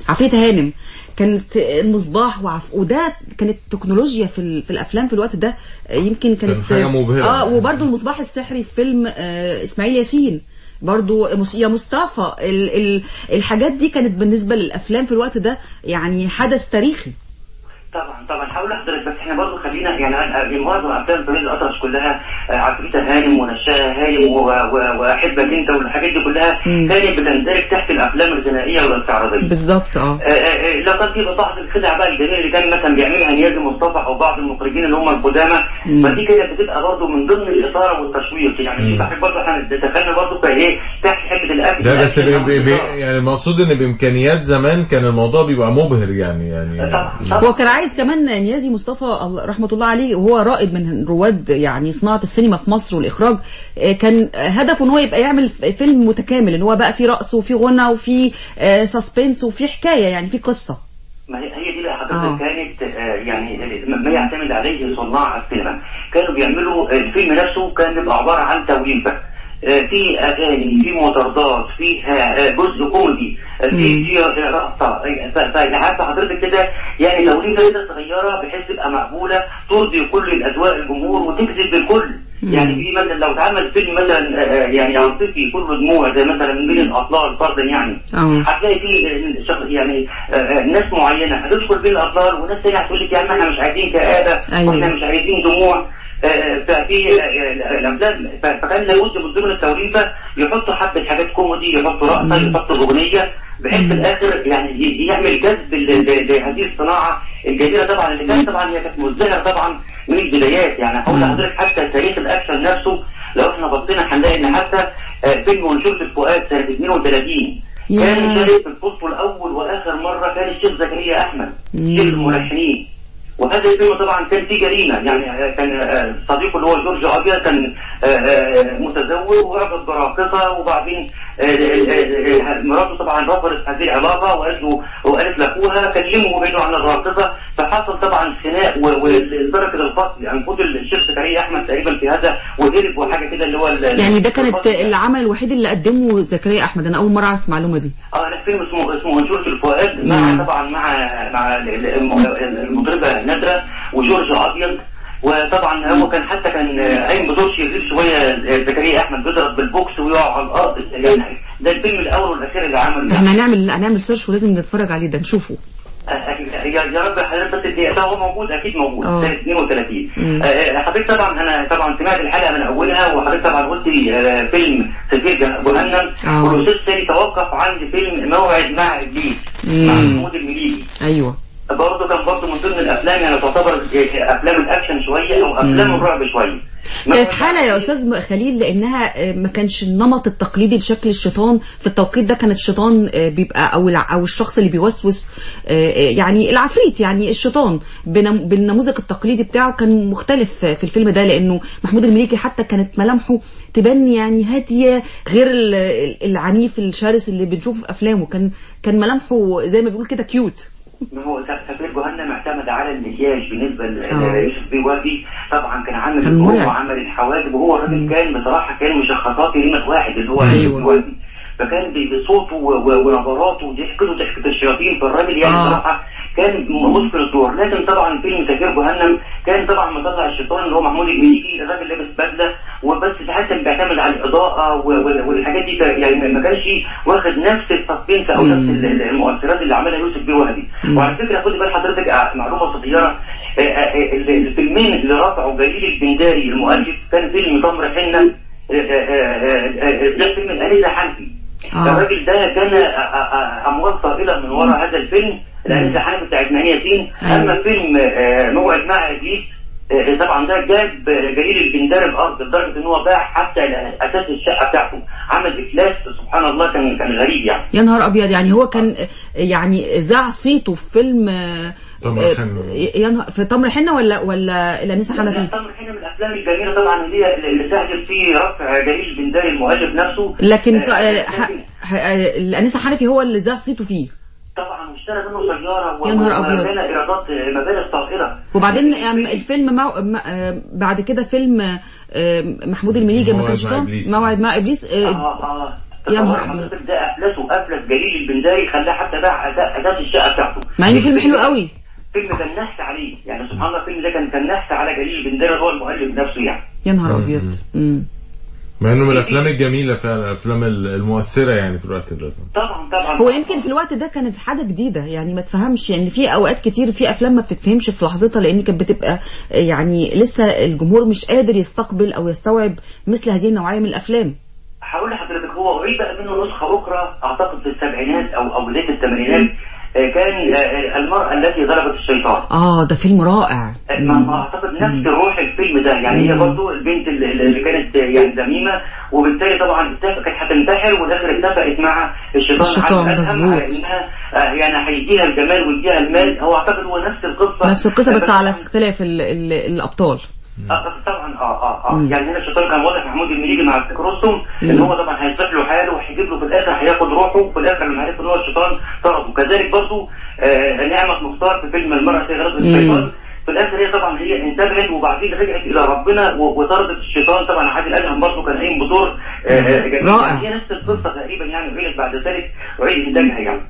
عفريت هانم. كانت المصباح وعف... وده كانت تكنولوجيا في ال... في الأفلام في الوقت ده يمكن كانت كان حاجة مبهرة. آه وبرده المصباح السحري في فيلم آه، إسماعيل ياسين برضو يا مصطفى ال ال الحاجات دي كانت بالنسبة للأفلام في الوقت ده يعني حدث تاريخي طبعا طبعا. هقول لحضرتك بس إحنا برضه خلينا يعني معظم افلام فريد الأطرش كلها آه، عفريتة هانم ونشاها هانم وأحبك أنت والحاجات دي كلها كانت بتندرج تحت الأفلام الغنائية والاستعراضيه بالظبط آه. آه، آه، لا كان في بعض الخدع بقى الجميله اللي كان مثلا بيعملها نيازي مصطفى أو بعض المخرجين اللي هم القدامى فدي كانت بتبقى برضه من ضمن الإثارة والتشويق. يعني حاجات برضه إحنا دخلنا برضه في إيه تحت حتة الأكل. ده بس الأكل بي بي بي. يعني المقصود إن بإمكانيات زمان كان الموضوع بيبقى مبهر يعني يعني هو كان عايز كمان نيازي مصطفى رحمة الله عليه وهو رائد من رواد يعني صناعة السينما في مصر والإخراج آه، كان هدفه إن هو يبقى يعمل فيلم متكامل إن هو بقى فيه رقص وفيه غنى وفيه آه، suspense وفيه حكاية يعني فيه قصة. ما هي هي دي بقى حضرتك آه. كانت يعني ما يعتمد عليه صناع السينما. كانوا بيعملوا الفيلم نفسه كان بيبقى عبارة عن توليفه آه، في أغاني في مطاردات فيها آه، جزء كوميدي آه، في في رقصه آه، ف- ف- عارفه حضرتك كده يعني توليفه كده صغيرة بحيث تبقى مقبولة ترضي كل الاذواق الجمهور وتجذب الكل. يعني في مثلا لو اتعمل فيلم مثلا آه، يعني عاطفي كله دموع زي مثلا من الأطلال فرضا يعني. هتلاقي في آه، يعني آه، آه، ناس معينة هتدخل بين الأطلال وناس تانية هتقول لك يا عم إحنا مش عايزين كآبة أيوة. وإحنا مش عايزين دموع. آه، ففي الافلام فكان لابد من ضمن التوليفه يحطوا حبة حاجات كوميدي يحطوا رقصة يحطوا أغنية بحيث في الآخر يعني يعمل جذب لهذه الصناعة الجديره طبعا اللي كانت طبعا هي كانت مزدهرة طبعا من البدايات. يعني هقول لحضرتك حتى تاريخ الأكشن نفسه لو إحنا بصينا هنلاقي إن حتى آه، فيلم منشور الفؤاد سنة 32 ياه. كان شارك في البطل الأول وآخر مرة كان الشيخ زكريا أحمد شيخ الملحنين. وهذا الفيلم طبعا كان فيه جريمة. يعني كان آه، صديقه اللي هو جورج أبيض كان آه، آه، متزوج وعجب براقصة وبعدين آه، آه، آه، مراته طبعا رفضت هذه العلاقة وقالت له وقالت لأخوها كلمه وبعده عن الراقصة. فحصل طبعا خناق ولدرجه القتل يعني فضل الشيخ زكريا أحمد تقريبا في هذا وهرب وحاجة كده اللي هو يعني ده كانت. العمل الوحيد اللي قدمه زكريا أحمد. أنا أول مرة أعرف المعلومة دي. آه لا فيلم اسمه اسمه أنشودة الفؤاد مع طبعا مع مع ال- ال- الم- المطربه نادرة وجورج أبيض وطبعا هو كان حتى كان قايم بدور شرير شوية آه، زكريا أحمد بيضرب بالبوكس ويقع على الأرض يعني ده الفيلم الأول والأخير اللي عمله. إحنا هنعمل هنعمل search ولازم نتفرج عليه ده نشوفه. يا يا رب حضرتك بس تدي- ده هو موجود؟ أكيد موجود. سنه 32. آه، آه، حضرتك طبعا أنا طبعا سمعت الحلقة من أولها وحضرتك طبعا قلت لي آه، فيلم سفير جه- جهنم. والأستاذ سامي توقف عند فيلم موعد مع إبليس مع. محمود المليجي. أيوه. برضه كان برضه من ضمن الأفلام يعني تعتبر أفلام الأكشن شوية أو أفلام. الرعب شوية. كانت حالة يا أستاذ خليل لأنها آه، ما كانش النمط التقليدي لشكل الشيطان. في التوقيت ده كانت الشيطان آه، بيبقى أو أو الشخص اللي بيوسوس آه، يعني العفريت يعني الشيطان. بالنموذج التقليدي بتاعه كان مختلف في الفيلم ده لأنه محمود المليكي حتى كانت ملامحه تبان يعني هادية غير ال- ال- العنيف الشرس اللي بنشوفه في أفلامه. كان كان ملامحه زي ما بيقول كده كيوت ما هو سفير جهنم اعتمد على المكياج بالنسبة آه. ليوسف بيه وهبي طبعا كان عامل مرعب. وعمل الحواجب وهو الراجل كان بصراحة كان مشخصات ريمه واحد اللي هو أيوة. يوسف بيه وهبي فكان بصوته ونبراته وضحكته ضحكه الشياطين فالراجل يعني آه. بصراحة كان متقن الدور لكن طبعا فيلم سفير جهنم كان طبعا مطلع الشيطان اللي هو محمود المليجي الراجل لابس بدلة وبس ساعات كان بيعتمد على الإضاءة والحاجات دي. يعني ما كانش واخد نفس ال suspense أو نفس ال- ال- المؤثرات اللي عملها يوسف بيه وهبي. وعلى فكرة خد بال حضرتك آه، معلومة صغيرة. آه، آه، ال- الفيلمين اللي رفعوا جليل البنداري المؤلف كان فيلم تمر حنة. ده فيلم الأنيسة حنفي. الراجل ده كان اموال طائله من وراء هذا الفيلم. الأنيسة حنفي بتاعت مهنية ياسين. أيوة. أما فيلم موعد مع ابليس طبعا ده جاب جليل البنداري الأرض لدرجة إن هو باع حتى أساس الشقة بتاعته. عمل إفلاس سبحان الله كان كان غريب يعني. يا نهار أبيض يعني هو كان آه، يعني ذاع صيته في فيلم آه، تمر آه، حنة. يا نهار في تمر حنة ولا ولا الانسه حنفي تمر حنة من الأفلام الجميلة طبعا اللي هي اللي ساعدت في رفع جليل البنداري المؤلف نفسه. لكن آه، آه، آه، الانسه حنفي هو اللي ذاع صيته فيه. طبعا واشترى منه سيارة يا نهار أبيض. وبنى إيرادات آه، مبالغ طائله وبعدين آم، الفيلم مع... مع- آه، بعد كده فيلم آه، محمود المليجي ما كانش. موعد مع إبليس آه آه، آه يا نهار. حضرتك ده افلسه افلس جليل البنداري خلاه حتى باع أساس الشقة بتاعته مع إنه فيلم حلو قوي فيلم كان نحس عليه يعني سبحان الله الفيلم ده كان كان نحس على جليل البنداري هو المؤلف نفسه يعني يا نهار. أبيض مم. مع إنه من الأفلام الجميلة فعلا الأفلام المؤثرة يعني في الوقت ده. طبعا طبعا. هو يمكن في الوقت ده كانت حاجة جديدة يعني ما تفهمش يعني في أوقات كتير في أفلام ما بتتفهمش في لحظتها لأن كانت بتبقى آه، يعني لسه الجمهور مش قادر يستقبل أو يستوعب مثل هذه النوعية من الأفلام. هقول لحضرتك هو أعيد بقى منه نسخة أخرى أعتقد في السبعينات أو أو بداية الثمانينات كان آه، المرأة التي غلبت الشيطان. آه ده فيلم رائع. آه، أعتقد نفس روح الفيلم ده. يعني هي برضه البنت اللي كانت آه، يعني ذميمة وبالتالي طبعا كانت هتنتحر والآخر اتفقت مع الشيطان. الشيطان، مظبوط. إنها آه، يعني هيديها الجمال ويديها المال. هو أعتقد هو نفس القصة. نفس القصة بس آه، على اختلاف ال ال الأبطال. طبعا آه آه آه. يعني هنا الشيطان كان واضح محمود المليجي مع الفكر رستم إن. هو طبعا هيصلح له حاله وهيجيب له في الآخر هياخد روحه وفي الآخر لما عرف إن هو الشيطان طرده كذلك برضه آه نعمة مختار في فيلم المرأة في غرض الشيطان في الآخر هي طبعا هي انتبهت وبعدين رجعت إلى ربنا وطردت الشيطان طبعا عادل ادهم برضه كان قايم بدور آه، آه،. رائع. هي نفس القصة تقريبا يعني وعيدت بعد ذلك وعيد انتاجها يعني.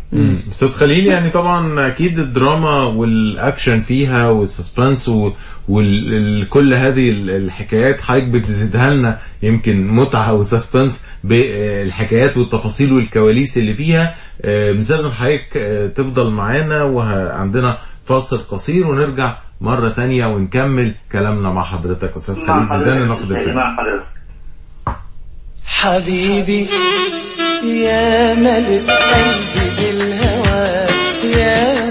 أستاذ خليل يعني طبعا أكيد الدراما والأكشن فيها وال suspense وكل هذه ال- الحكايات حضرتك بتزيدها لنا يمكن متعة و suspense بالحكايات والتفاصيل والكواليس اللي فيها آه، بنستاذن حضرتك آه، تفضل معانا وعندنا فاصل قصير ونرجع مرة تانية ونكمل كلامنا مع حضرتك أستاذ خليل زيدان مع حضرتك. حبيبي يا ملك قلبي بالهوى يا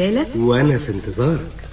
بالك؟ وأنا في انتظارك.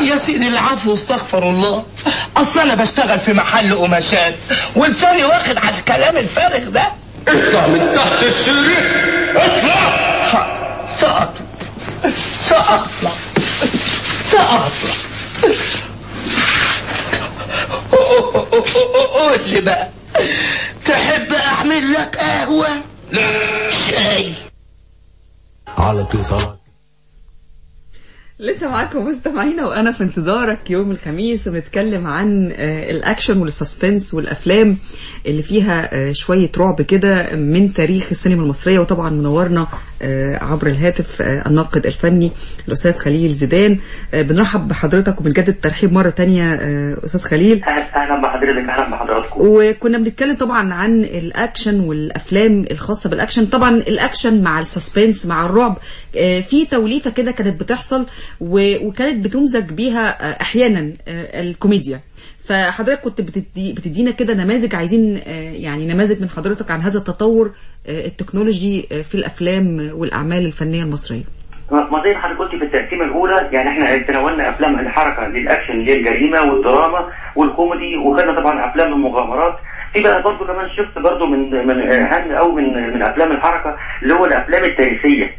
يا سيدي العفو استغفر الله. اصل أنا بشتغل في محل قماشات ولساني واخد على الكلام الفارغ ده. اطلع من تحت السرير اطلع. سأطلع. سأطلع. سأطلع. قول لي بقى تحب أعمل لك قهوة؟ لا. شاي. على اتصالك لسه معاكم مستمعينا وأنا في انتظارك يوم الخميس وبنتكلم عن آه، ال action وال suspense والأفلام اللي فيها آه، شوية رعب كده من تاريخ السينما المصرية وطبعا منورنا عبر الهاتف آه، الناقد الفني الأستاذ خليل زيدان. آه، بنرحب بحضرتك وبنجدد الترحيب مرة تانية آه، أستاذ خليل. أهلا بحضرتك أهلا بحضراتكم. وكنا بنتكلم طبعا عن الأكشن والأفلام الخاصة بالأكشن. طبعا الأكشن مع ال suspense مع الرعب آه، في توليفة كده كانت بتحصل وكانت بتمزج بيها آه، أحيانا آه، الكوميديا. فحضرتك كنت بتدي بتدينا كده نماذج عايزين آه، يعني نماذج من حضرتك عن هذا التطور آه، التكنولوجي آه، في الأفلام والأعمال الفنية المصرية. ما زي حضرتك قلتي في التقسيمة الأولى يعني إحنا تناولنا أفلام الحركة للأكشن الجريمه والدراما والكوميدي وخدنا طبعا أفلام المغامرات. في بقى برضه كمان شفت برضه من من أهم أو من من أفلام الحركة اللي هو الأفلام التاريخية.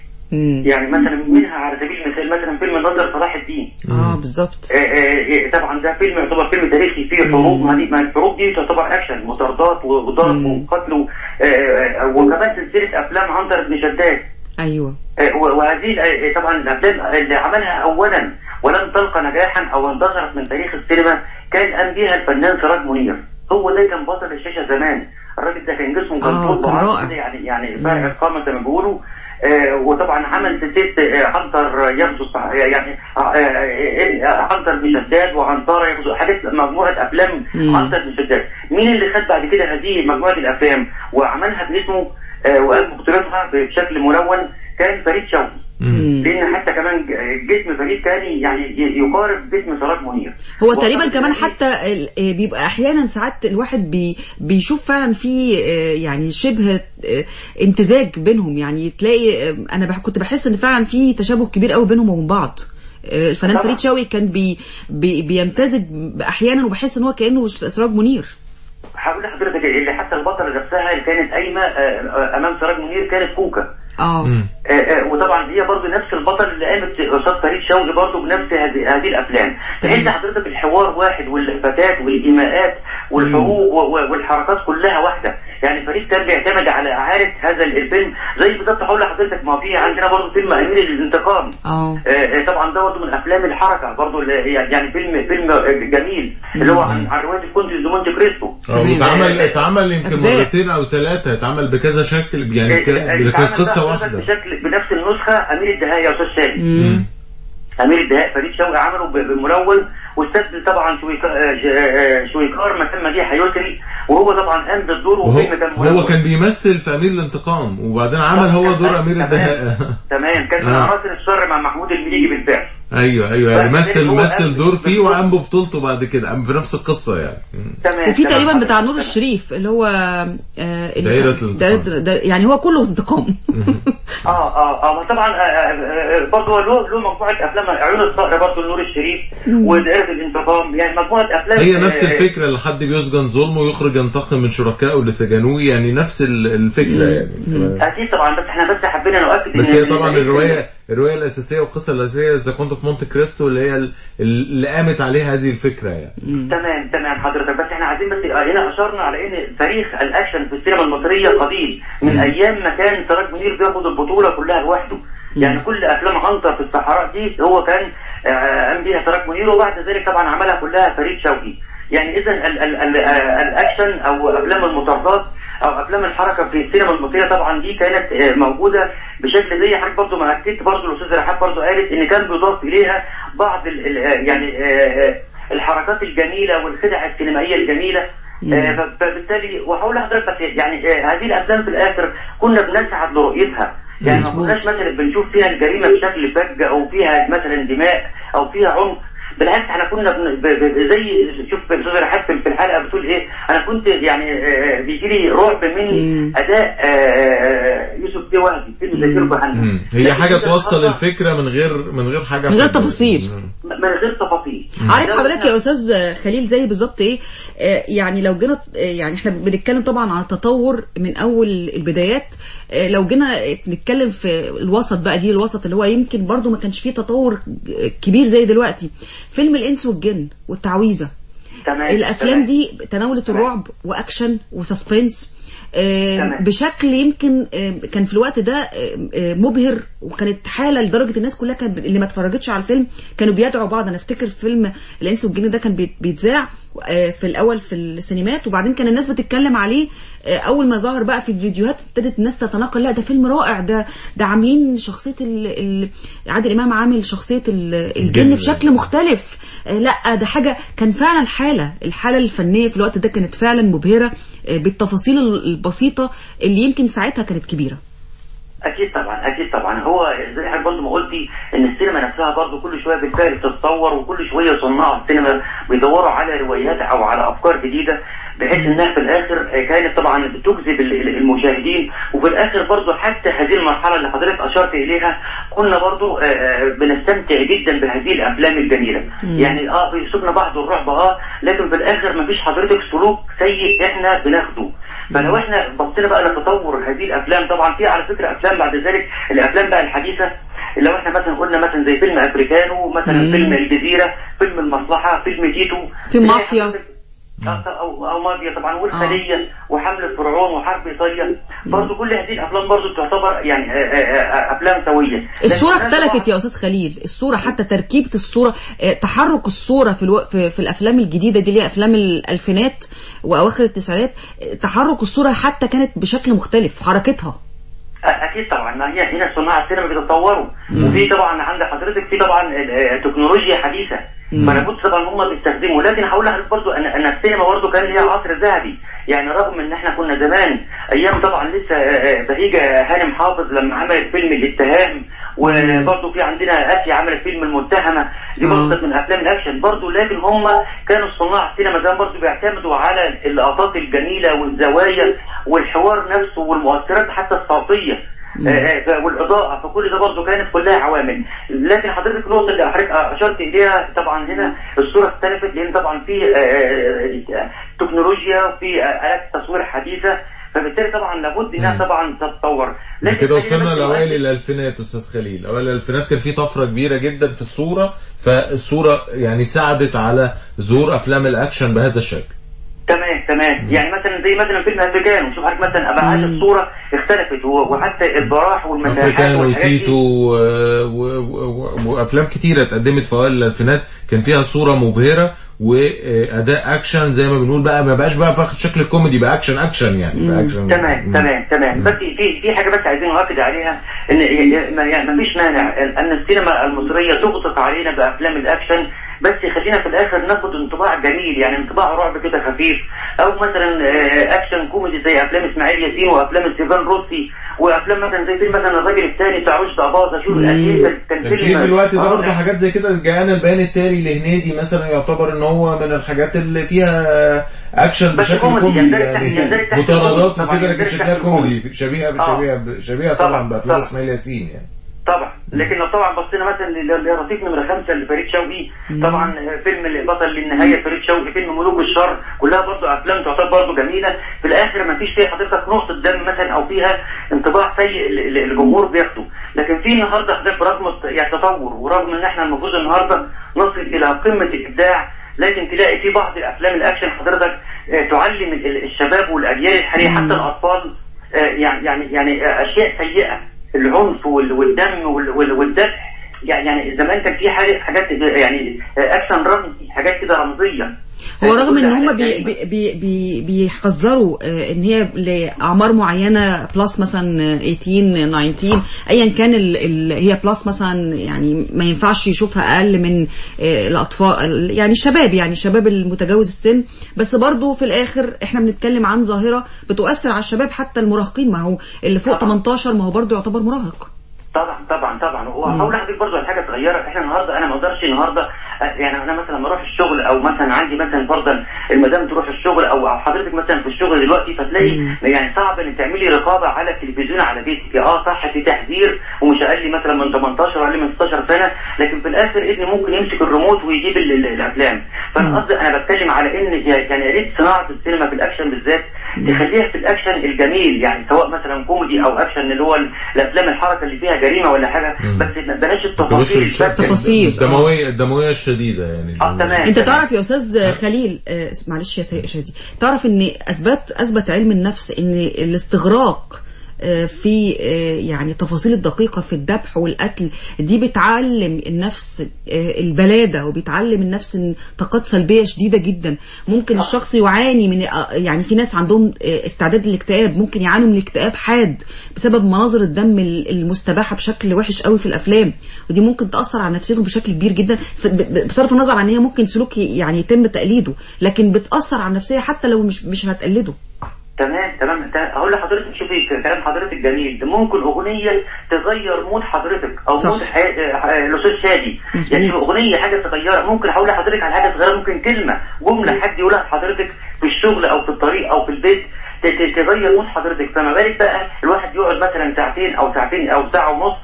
يعني مثلا منها على سبيل المثال مثلا فيلم الناظر صلاح الدين. آه بالظبط. آه، آه، آه، طبعا ده فيلم يعتبر فيلم تاريخي فيه حروب. ما الحروب دي تعتبر أكشن مطاردات وضرب وقتل و- وكمان سلسلة أفلام عنتر بن شداد. أيوه. وهذه طبعا الأفلام اللي عملها اولا ولم تلقى نجاحا أو انتشرت من تاريخ السينما كان قام بها الفنان سراج منير. هو ده كان بطل الشاشة زمان. الراجل ده كان جسمه كان طول رائع. يعني يعني فارق القامة زي ما بيقولوا. وطبعا عمل سلسله آه، عنتر يغزو يعني آه، آه، آه، عنتر بن شداد وعنتر يغزو حاجات مجموعة أفلام. عنتر بن شداد مين اللي خد بعد كده هذه مجموعة الأفلام؟ وعملها باسمه آه، وقام بطولتها بشكل ملون كان فريد شوقي. لأن حتى كمان ج- جسم فريد كان يعني يقارب جسم سراج منير. هو تقريبا كمان حتى ال- آه، بيبقى أحيانا ساعات الواحد بي بيشوف فعلا في آه، يعني شبه آه، امتزاج بينهم. يعني تلاقي أنا كنت بحس إن فعلا في تشابه كبير قوي بينهم وبين بعض. الفنان طبعا. فريد شوقي كان بي بي بيمتزج أحيانا وبحس إن هو كأنه سراج منير. هقول لحضرتك اللي حتى البطلة نفسها اللي كانت قايمة أمام سراج منير كانت كوكا. آه. وطبعا هي برضه نفس البطل اللي قامت قصاد فريد شوقي برضه بنفس هذه هذه الأفلام. تحس حضرتك الحوار واحد واللفتات والإيماءات والحروب و- و- والحركات كلها واحدة. يعني فريد كان بيعتمد على إعادة هذا الفيلم زي بالظبط هقول لحضرتك ما في عندنا برضه فيلم أمير الانتقام. آه آه، آه، طبعا ده برضه من أفلام الحركة. برضه يعني فيلم فيلم آه، جميل. اللي هو عن رواية الكونت دي كريستو. واتعمل اتعمل يمكن. مرتين أو ثلاثة. اتعمل بكذا شكل يعني اتعمل كانت قصه واحدة. بشكل بنفس النسخة أمير الدهاء يا أستاذ سامي أمير الدهاء فريد شوقي عمله ب- بملون واستبدل طبعا شويكا- آه، آه، شويكار مكان مديح يسري وهو طبعا قام بالدور وهو وفيلم كان ملون هو كان بيمثل في أمير الانتقام وبعدين عمل هو دور أمير الدهاء. تمام. كان من آه. عناصر الشر مع محمود المليجي بالفعل. أيوه أيوه. يعني مثل هو مثل دور فيه وقام ببطولته بعد كده قام في نفس القصة يعني. تمام وفي. تقريبا بتاع نور الشريف اللي هو آه دايرة الانتقام. يعني هو كله انتقام. آه آه آه ما طبعا آه، آه، آه، برضه له له مجموعة أفلام عيون الصقر برضه لنور الشريف ودائرة الانتقام. يعني مجموعة أفلام هي نفس الفكرة اللي حد بيسجن ظلمه ويخرج ينتقم من شركائه اللي سجنوه يعني نفس ال- الفكرة يعني. أكيد طبعا بس إحنا بس حبينا نؤكد بس هي طبعا الرواية الرواية الأساسية والقصة الأساسية The Count of Monte Cristo اللي هي ال- اللي قامت عليها هذه الفكرة يعني. تمام تمام حضرتك. بس إحنا عايزين بس هنا أشرنا على إن تاريخ الأكشن في السينما المصرية قديم. من أيام ما كان سراج منير بياخد البطولة كلها لوحده. يعني كل أفلام عنتر في الصحراء دي هو كان آه، قام بيها سراج منير وبعد ذلك طبعا عملها كلها فريد شوقي. يعني إذا آه، الأكشن أو أفلام المطاردات أو أفلام الحركة في السينما المصرية طبعا دي كانت آه، موجودة بشكل زي حضرتك برضه ما اكدت برضه الاستاذ رحاب برضه قالت إن كان بيضاف إليها بعض ال ال يعني آه، آه، الحركات الجميلة والخدع السينمائية الجميلة. فبالتالي وهقول لحضرتك يعني هذه الأفلام في الآخر كنا بنسعد لرؤيتها. يعني ما كناش مثلا بنشوف فيها الجريمة بشكل فج أو فيها مثلا دماء أو فيها عنف. بالعكس إحنا كنا بن... ب... ب... زي شوف الأستاذ رحاب في الحلقة بتقول إيه أنا كنت يعني آه، بيجي لي رعب من أداء آه، آه، يوسف بيه وهبي فيلم زي مم. هي حاجة توصل الفكرة من غير من غير حاجة من غير. تفاصيل. من غير تفاصيل. عارف حضرتك يا أستاذ خليل زي بالظبط إيه آه، يعني لو جينا آه، يعني إحنا بنتكلم طبعا عن التطور من أول البدايات آه، لو جينا نتكلم في الوسط بقى دي الوسط اللي هو يمكن برضو ما كانش فيه تطور كبير زي دلوقتي فيلم الانس والجن والتعويذة تمام الأفلام تمام. دي تناولت الرعب وأكشن وسسبنس آه، تمام. بشكل يمكن آه، كان في الوقت ده آه، آه، مبهر وكانت حالة لدرجة الناس كلها كانت اللي ما اتفرجتش على الفيلم كانوا بيدعوا بعض أنا أفتكر فيلم الإنس والجن ده كان بيت- بيتذاع آه، في الأول في السينمات وبعدين كان الناس بتتكلم عليه آه، أول ما ظهر بقى في الفيديوهات ابتدت الناس تتناقل لا ده فيلم رائع ده ده عاملين شخصية ال... ال... عادل إمام عامل شخصية ال- الجن الجن. بشكل مختلف. آه، لا ده حاجة كان فعلا حالة الحالة الفنية في الوقت ده كانت فعلا مبهرة آه، بالتفاصيل البسيطة اللي يمكن ساعتها كانت كبيرة. أكيد طبعا أكيد طبعا. هو زي حضرتك برضه ما قلتي ان السينما نفسها برضه كل شوية بالفعل بتتطور وكل شوية صناع السينما بيدوروا على روايات أو على أفكار جديدة بحيث إنها في الآخر كانت طبعا بتجذب ال- ال- المشاهدين. وفي الآخر برضه حتى هذه المرحلة اللي حضرتك أشرت إليها كنا برضه آه، آه، بنستمتع جدا بهذه الأفلام الجميلة. يعني آه بيصيبنا بعض الرعب آه لكن في الآخر مفيش حضرتك سلوك سيء إحنا بناخده. فلو إحنا بصينا بقى لتطور هذه الأفلام طبعا في على فكرة أفلام بعد ذلك الأفلام بقى الحديثة. لو إحنا مثلا قلنا مثلا زي فيلم أفريكانو مثلا مم. فيلم الجزيرة فيلم المصلحة فيلم تيتو في مافيا. آه، أو أو مافيا طبعا والخلية وحملة فرعون وحرب ايطاليا برضه كل هذه الأفلام برضه تعتبر يعني آه، آه، آه، أفلام سوية. أنا اختلفت يا أستاذ خليل. الصورة حتى تركيبة الصورة آه، تحرك الصورة في, ألو... في, في الأفلام الجديدة دي اللي هي أفلام الألفينات وأواخر التسعينات آه، تحرك الصورة حتى كانت بشكل مختلف حركتها. أكيد طبعا. ما هي هنا صناع السينما بيتطوروا وفي طبعا عند حضرتك في طبعا تكنولوجيا حديثة. كنت طبعا هم بيستخدموا. لكن هقول لحضرتك برضو ان ان السينما برضو كان ليها عصر ذهبي. يعني رغم إن إحنا كنا زمان أيام طبعا لسه آه، آه، بهيجة هانم حافظ لما عملت فيلم الاتهام وبرضه في عندنا آسيا عملت فيلم المتهمة دي برضه كانت من أفلام الأكشن برضه لكن هم كانوا صناع السينما زمان برضه بيعتمدوا على اللقطات الجميلة والزوايا والحوار نفسه والمؤثرات حتى الصوتية آه، آه، والإضاءة فكل ده برضه كانت كلها عوامل. لكن حضرتك النقطه اللي حضرتك أشرت إليها طبعا هنا الصورة اختلفت لأن طبعا في آه، آه، تكنولوجيا وفي آه، آلات تصوير حديثة فبالتالي طبعا لابد إنها طبعا تتطور. كده خلينا وصلنا لأوائل نؤكد- الألفينات أستاذ خليل. أوائل الألفينات كان في طفرة كبيرة جدا في الصورة فالصورة يعني ساعدت على ظهور أفلام الأكشن بهذا الشكل. تمام تمام. يعني مثلا زي مثلا فيلم أفريكانو شوف حضرتك مثلا أبعاد الصورة اختلفت وحتى البراح والمساحات أفريكانو والحاجات دي. وتيتو. وأفلام كتيرة اتقدمت في اوائل الألفينات. كان فيها صورة مبهرة وأداء أكشن زي ما بنقول بقى. ما بقاش بقى فاخد شكل الكوميدي بقى أكشن أكشن يعني بقى أكشن. تمام. تمام تمام. بس في في حاجة بس عايزين نؤكد عليها إن ما يعني ما فيش مانع. أن السينما المصرية تغطت علينا بأفلام الأكشن بس خلينا في الآخر ناخد انطباع جميل يعني انطباع رعب كده خفيف أو مثلا آه، أكشن كوميدي زي أفلام إسماعيل ياسين وأفلام ستيفان روسي وأفلام مثلا زي فيلم مثلا الراجل الثاني بتاع رشدي أباظة شوف كان في الوقت ده آه، برضه حاجات زي كده جاءنا البيان التالي لهنيدي مثلا يعتبر إن هو من الحاجات اللي فيها أكشن بشكل كوميدي، يعني مطاردات. وكده لكن شكلها كوميدي شبيهه. شبيهه شبيهة طبعا بافلام. إسماعيل ياسين يعني طبعا. لكن لو طبعا بصينا مثلا لرصيف نمرة خمسة لفريد شوقي طبعا فيلم البطل للنهاية فريد شوقي فيلم ملوك الشر كلها برضو أفلام تعتبر برضو جميلة. في الآخر ما فيش فيها حضرتك نقطه دم مثلا أو فيها انطباع سيء الجمهور بياخده. لكن في النهارده حضرتك الت- يعني التطور ورغم إن إحنا المفروض النهارده نصل إلى قمة الإبداع لكن تلاقي في بعض الافلام الأكشن حضرتك آه، تعلم ال- ال- الشباب والأجيال الحالية حتى الأطفال آه، يعني يعني يعني آه، أشياء سيئة. العنف وال- والدم وال- وال- والذبح يعني يعني زمان كان في حاجات يعني آه، أكشن رمزي حاجات كده رمزية. هو رغم إن هم بي بي بي بي بيحذروا آه، إن هي لأعمار معينة plus مثلا 18 19 ايا كان ال ال هي بلس مثلا يعني ما ينفعش يشوفها أقل من آه، الأطفال يعني الشباب يعني الشباب المتجاوز السن. بس برضو في الآخر إحنا بنتكلم عن ظاهرة بتؤثر على الشباب حتى المراهقين. ما هو اللي فوق 18 ما هو برضو يعتبر مراهق. طبعا طبعا طبعا. وهقول لحضرتك برضه على حاجة صغيره إحنا النهارده أنا ما أقدرش النهارده آه، يعني أنا مثلا لما أروح الشغل أو مثلا عندي مثلا فرضا المدام تروح الشغل أو حضرتك مثلا في الشغل دلوقتي فتلاقي يعني صعب ان تعملي رقابة على التلفزيون على بيتك. آه صح في تحذير ومش أقل مثلا من 18 ولا من 16 سنة لكن في الآخر ابني ممكن يمسك الريموت ويجيب ال- ال- الأفلام. فأنا قصدي أنا بتكلم على إن يعني يا ريت صناعة السينما في الاكشن بالذات تخليها في الأكشن الجميل يعني سواء مثلا كوميدي أو أكشن اللي هو ال- الأفلام الحركة اللي فيها جريمة ولا حاجة بس ما بلاش التفاصيل الشكل. الدمويه الدموية الشديدة يعني. آه تمام. أنت تعرف يا أستاذ خليل آه، معلش يا سي- شادي تعرف إن اثبت أثبت علم النفس إن الاستغراق في آه، يعني تفاصيل الدقيقة في الذبح والقتل. دي بتعلم النفس آه، البلادة وبتعلم النفس طاقات سلبية شديدة جدا. ممكن الشخص يعاني من آه، يعني في ناس عندهم آه، استعداد للاكتئاب ممكن يعانوا من الاكتئاب حاد بسبب مناظر الدم ال- المستباحة بشكل وحش قوي في الأفلام. ودي ممكن تأثر على نفسيتهم بشكل كبير جدا بصرف النظر عن هي ممكن سلوك يعني يتم تقليده لكن بتأثر على النفسية حتى لو مش مش هتقلده. تمام تمام. هقول لحضرتك شوفي كلام حضرتك جميل. ده ممكن أغنية تغير mood حضرتك أو صح. mood ح- ح- الاستاذ شادي. يعني أغنية حاجة صغيره ممكن أقول لحضرتك على حاجة صغيره ممكن كلمة جملة حد يقولها لحضرتك في الشغل أو في الطريق أو في البيت تغير mood حضرتك. فما بالك بقى الواحد يقعد مثلا ساعتين أو ساعتين أو ساعة ونص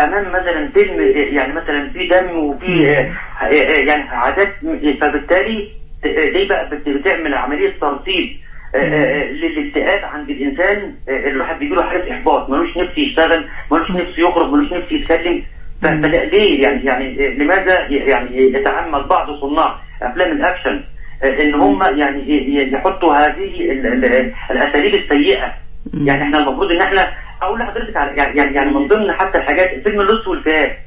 أمام مثلا فيلم يعني مثلا فيه دم وفيه آه، آه، يعني عادات. فبالتالي دي بقى بت- بتعمل عملية آه، آه، للاكتئاب عند الإنسان آه، الواحد بيجي له حاله إحباط ملوش نفس يشتغل ملوش نفس يخرج ملوش نفس يتكلم. ف- فلا ليه يعني يعني آه، لماذا يعني يتعمد بعض صناع أفلام الأكشن؟ آه، إن هم يعني يحطوا هذه ال- ال- الأساليب السيئة. يعني إحنا المفروض إن إحنا أقول لحضرتك على يعني يعني يعني من ضمن حتى الحاجات فيلم اللص والفئات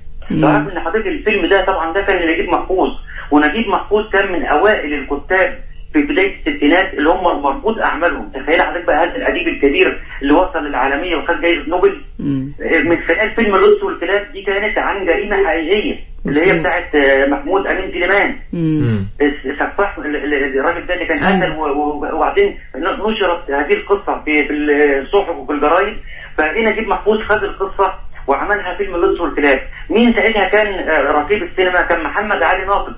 تعرف إن حضرتك الفيلم ده طبعا ده كان نجيب محفوظ ونجيب محفوظ كان من أوائل الكتاب. في بداية الستينات اللي هم مربوط أعمالهم. تخيل حضرتك بقى هذا الأديب الكبير اللي وصل للعالمية وخد جائزه نوبل. من خلال فيلم اللص والكلاب دي كانت عن جريمه حقيقية اللي هي بتاعت آه، محمود أمين سليمان. سفاح ال- ال- الراجل ده اللي كان قتل و- و- وبعدين نشرت هذه القصة في الصحف وفي الجرايد. فهنا نجيب محفوظ خد القصة وعملها فيلم اللص والكلاب مين ساعتها كان آه، رقيب السينما؟ كان محمد علي ناصر.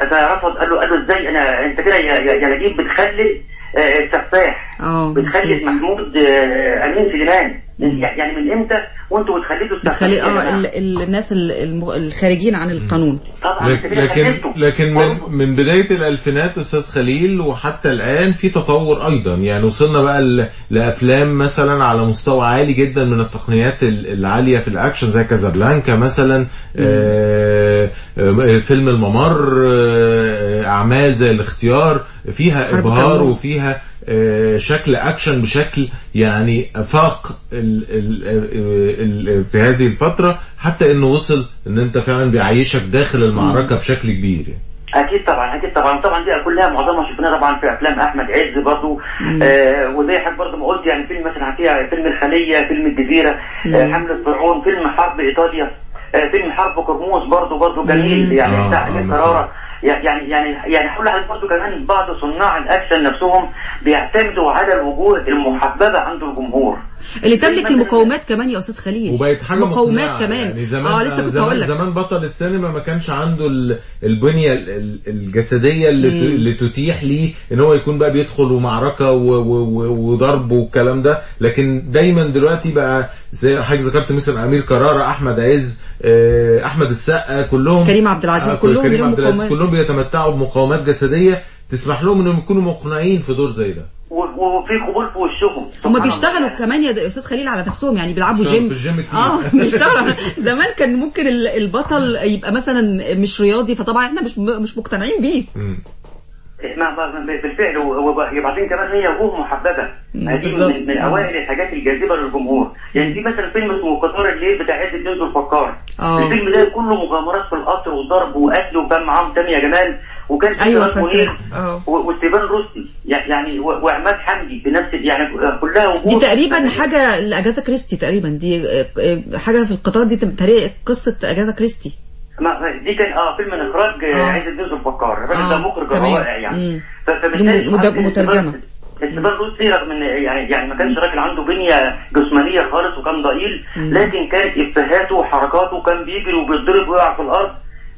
ده رفض قال له قال له إزاي؟ أنا أنت كده يا نجيب بتخلد آه، السفاح آه بتخلد محمود آه، أمين سليمان يعني من إمتى وأنتوا بتخلدوا بتخلي آه الناس الخارجين عن القانون. طبعا لك- لكن لكن من من بداية الألفينات أستاذ خليل وحتى الآن في تطور أيضا. يعني وصلنا بقى لأفلام مثلا على مستوى عالي جدا من التقنيات ال- العالية في الأكشن زي كازابلانكا مثلا آه، آه، فيلم الممر آه، أعمال زي الاختيار. فيها إبهار. وفيها آه، شكل اكشن بشكل يعني افاق ال ال ال ال في هذه الفترة حتى إنه وصل إن أنت فعلا بيعيشك داخل المعركة بشكل كبير يعني. أكيد طبعا أكيد طبعا طبعا دي كلها معظمها شفناها طبعا في أفلام أحمد عز برضه آه وزي حضرتك برضه ما قلت يعني فيلم مثلا فيها فيلم الخلية فيلم الجزيرة آه. حملة فرعون فيلم حرب إيطاليا آه فيلم حرب قرموز برضه برضه جميل. يعني آه، بتاع آه، امير كراره يعني يعني يعني هقول لحضرتك برضه كمان بعض صناع الأكشن نفسهم بيعتمدوا على الوجوه المحببة عند الجمهور اللي تملك المقومات كمان يا أستاذ خليل وبقت حاجة مقومات مقنعة. كمان يعني زمان آه لسه كنت زمان, هقول لك زمان بطل السينما ما كانش عنده ال- البنية ال- ال- الجسدية اللي, ت- مم. اللي تتيح ليه إن هو يكون بقى بيدخل ومعركة و- و- و- وضرب والكلام ده لكن دايما دلوقتي بقى زي حضرتك ذكرت مثلا أمير كرارة أحمد عز آه، أحمد السقا كلهم كريم عبد العزيز، آه، كلهم كريم عبد العزيز مقومات. كلهم بيتمتعوا بمقاومات جسدية تسمح لهم إنهم يكونوا مقنعين في دور زي ده. وفي قبول في وشهم. هم بيشتغلوا. كمان يا أستاذ خليل على نفسهم يعني بيلعبوا جيم في الجيم كتير. آه بيشتغلوا. زمان كان ممكن ال- البطل يبقى مثلا مش رياضي فطبعا إحنا مش مش مقتنعين بيه. ما- بالفعل وبعدين كمان؟ هي وجوه محببه هذه. من, من أوائل الحاجات الجاذبة للجمهور. يعني في مثلا فيلم اسمه قطار الليل بتاع عز الدين ذو الفقار آه. الفيلم ده كله مغامرات في القطر وضرب وقتل وكان معاهم تامية جمال وكان في أيوة فراس فاكرة. منير آه. و- وستيفان روسي يعني وعماد حمدي بنفس يعني كلها دي وجوه تقريبا حاجة لأجاثا كريستي تقريبا. دي آه، آه، حاجة في القطار دي تقريبا قصة أجاثا كريستي. دي كان آه فيلم من اخراج آه. عز الدين ذو الفقار الراجل ده آه، مخرج. رائع يعني. فبالتالي. الله استبان روسي رغم إن يعني يعني ما كانش راجل عنده بنية جسمانية خالص وكان ضئيل. لكن كانت افهاته وحركاته كان بيجري وبيتضرب ويقع في الأرض.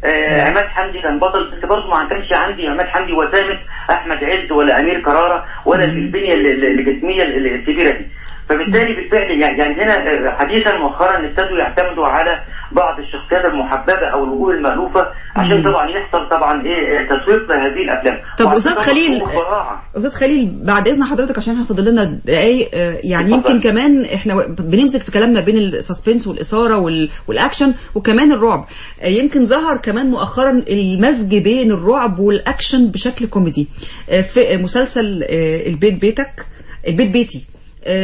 آه عماد حمدي كان بطل بس برضه ما كانش عندي عماد حمدي وسامة أحمد عز ولا أمير كرارة ولا البنية ال- ال- الجسمية ال- الكبيرة دي. فبالتالي بالفعل يعني يعني هنا حديثا مؤخرا ابتدوا يعتمدوا على بعض الشخصيات المحببة أو الوجوه المألوفة عشان طبعا يحصل طبعا إيه تسويق لهذه الأفلام. طب أستاذ خليل. أستاذ خليل بعد إذن حضرتك عشان إحنا فاضل لنا دقايق آه، يعني يمكن كمان إحنا بنمسك في كلامنا بين ال suspense والإثارة وال- والأكشن وكمان الرعب. آه، يمكن ظهر كمان مؤخرا المزج بين الرعب والأكشن بشكل كوميدي. آه، في مسلسل البيت بيتك البيت بيتي.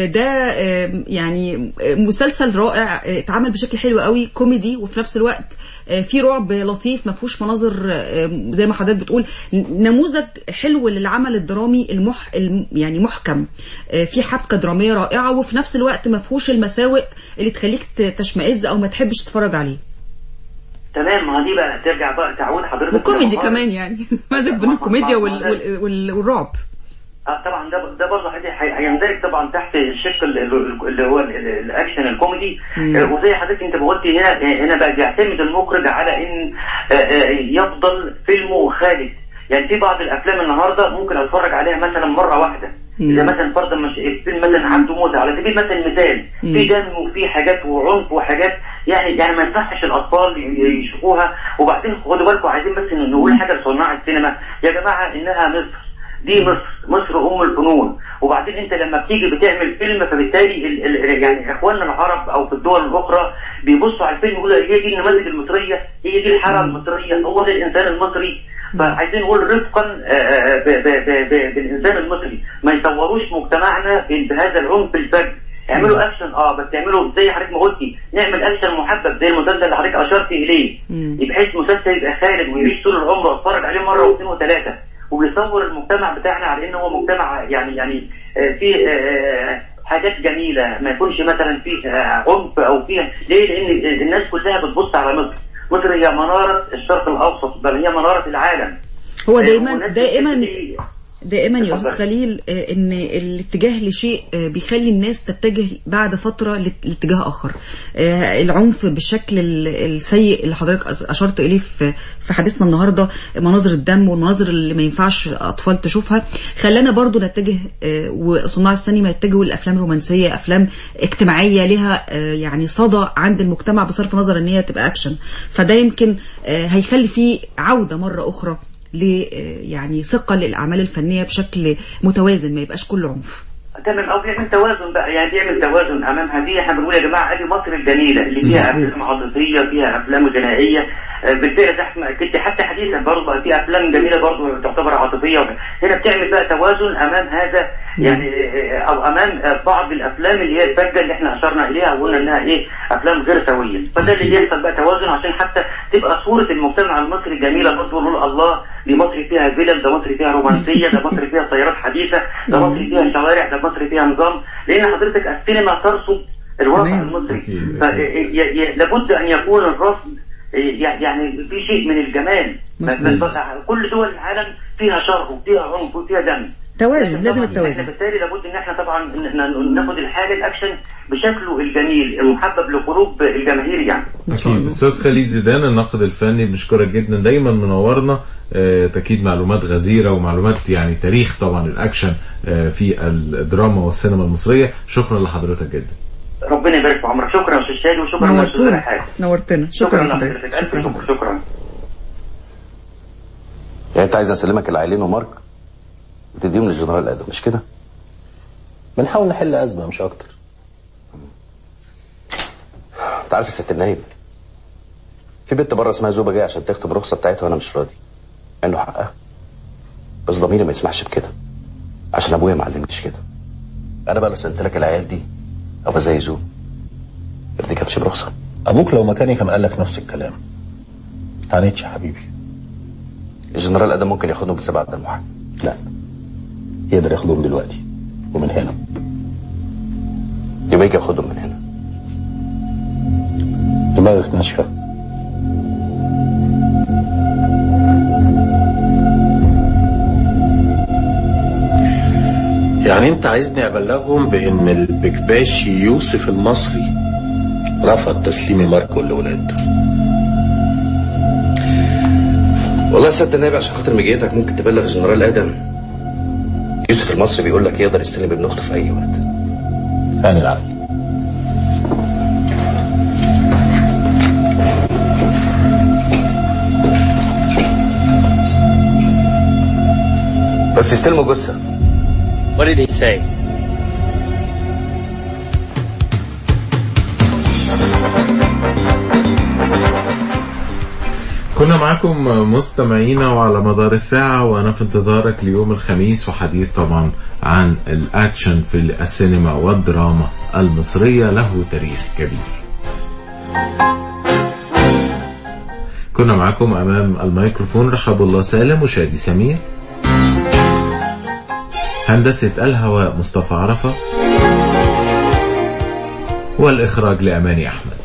ده آه، يعني آه، مسلسل رائع آه، اتعمل بشكل حلو قوي كوميدي وفي نفس الوقت آه، في رعب لطيف ما فيهوش مناظر آه، زي ما حضرتك بتقول. نموذج حلو للعمل الدرامي المح الم- يعني محكم. آه، في حبكة درامية رائعة وفي نفس الوقت ما فيهوش المساوئ اللي تخليك تشمئز أو ما تحبش تتفرج عليه. تمام ما دي بقى ترجع بقى تعود حضرتك وكوميدي كمان يعني. مزج بين الكوميديا وال- وال- وال- والرعب. طبعا ده ده برضه هيندرج طبعا تحت الشق ال- ال- اللي هو ال- ال- الأكشن الكوميدي. آه، وزي حضرتك أنت ما قلت هنا آه، هنا بقى بيعتمد المخرج على إن آه، آه، يفضل فيلمه خالد. يعني في بعض الأفلام النهارده ممكن أتفرج عليها مثلا مرة واحدة. زي مثلا فرضا مش فيلم مثلا عنده موتة على سبيل مثلا المثال مم. في دم وفي حاجات وعنف وحاجات يعني يعني ما ينفعش الأطفال يشوفوها. وبعدين خدوا بالكم عايزين بس نقول حاجة لصناع السينما. يا جماعة إنها مصر. دي مصر مصر أم الفنون وبعدين أنت لما بتيجي بتعمل فيلم فبالتالي ال ال يعني إخواننا العرب أو في الدول الأخرى بيبصوا على الفيلم يقولوا هي دي النماذج المصرية هي دي الحاله المصرية هو ده الإنسان المصري. فعايزين نقول رفقا آه، آه، ب- بالإنسان المصري. ما يصوروش مجتمعنا بهذا العنف الفج يعملوا اكشن آه بس يعملوا زي حضرتك ما قلتي نعمل اكشن محبب زي المسلسل اللي حضرتك اشرت إليه. بحيث مسلسل يبقى خالد ويعيش طول العمر واتفرج عليه مرة واثنين وثلاثة. وبيصور المجتمع بتاعنا على إنه هو مجتمع يعني يعني آه، فيه آه، حاجات جميلة ما يكونش مثلا فيه آه، عنف أو فيه ليه؟ لأن الناس كلها بتبص على مصر مصر هي منارة الشرق الأوسط بل هي منارة العالم هو آه، دايما دائما دائما يا أستاذ. خليل آه، إن الاتجاه لشيء آه، بيخلي الناس تتجه بعد فترة لات- لاتجاه آخر آه، العنف بالشكل ال- السيء اللي حضرتك أشرت إليه في حديثنا النهارده مناظر الدم والمناظر اللي ما ينفعش اطفال تشوفها خلانا برضو نتجه وصناع السينما يتجهوا للافلام الرومانسيه أفلام اجتماعية لها يعني صدى عند المجتمع بصرف النظر إن هي تبقى أكشن فده يمكن هيخلي فيه عودة مرة أخرى يعني ثقة للأعمال الفنية بشكل متوازن ما يبقاش كله عنف. تمام أو بيعمل توازن بقى يعني بيعمل توازن أمام هذه. إحنا بنقول يا جماعة ادي مصر الجميلة اللي فيها أفلام عاطفية فيها أفلام جنائيه بالفعل زي ما كنت حتى حديثا برضه في أفلام جميلة برضه تعتبر عاطفية. هنا بتعمل بقى توازن أمام هذا يعني أو أمام بعض الأفلام اللي هي الفجه اللي إحنا أشرنا إليها وقلنا إنها إيه أفلام غير سوية. فده اللي بيحصل بقى توازن عشان حتى تبقى صورة المجتمع المصري جميلة برضه نقول الله دي مصر فيها فيلل ده مصر فيها رومانسية ده مصر فيها سيارات حديثة ده مصر فيها شوارع ده مصر فيها نظام. لأن حضرتك السينما ترصد الواقع المصري. لابد أن يكون الرصد يعني في شيء من الجمال. كل دول العالم فيها شر وفيها عنف وفيها دم. توازن لازم التوازن. بالتالي لابد إن إحنا طبعا إن إحنا ناخد الحاجة الأكشن بشكله الجميل المحبب لقلوب الجماهير يعني. أكيد. أستاذ خليل زيدان الناقد الفني بنشكرك جدا دايما منورنا. آه، تأكيد معلومات غزيرة ومعلومات يعني تاريخ طبعا الأكشن آه، في الدراما والسينما المصرية. شكرا لحضرتك جدا. ربنا يبارك في عمرك. شكرا يا أستاذ شادي وشكرا يا أستاذ نورتنا. شكرا شكرا لحضرتك. ألف شكر. شكرا. يعني أنت عايز أسلمك العيلين ومارك؟ وتديهم للجنرال آدم مش كده؟ بنحاول نحل أزمة مش أكتر. أنت عارف يا ست النايب في بنت بره اسمها زوبة جاية عشان تكتب الرخصة بتاعتها وأنا مش راضي. عنده حقها. بس ضميري ما يسمحش بكده عشان أبويا ما علمنيش كده. أنا بقى لو سألت لك العيال دي ابقى زي زوب دي كانتش برخصه أبوك لو مكاني كان قال لك نفس الكلام. تعانيتش يا حبيبي. الجنرال آدم ممكن ياخدهم بسبع عند المحامي لا. يقدر ياخدهم دلوقتي ومن هنا. يبقى يجي ياخدهم من هنا. دماغك ناشفة. يعني انت عايزني ابلغهم بان البكباشي يوسف المصري رفض تسليم ماركو للولاد والله يا سيادة النائب عشان خاطر مجيتك ممكن تبلغ الجنرال آدم. يوسف المصري بيقول لك يقدر يستلم ابن أخته في أي وقت. هاني العبد بس يستلموا جثة. What did he say? كنا معاكم مستمعينا وعلى مدار الساعة وأنا في انتظارك ليوم الخميس وحديث طبعا عن الأكشن في السينما والدراما المصرية له تاريخ كبير كنا معاكم أمام الميكروفون رحب الله سالم وشادي سمير هندسة الهواء مصطفى عرفة والإخراج لأماني أحمد.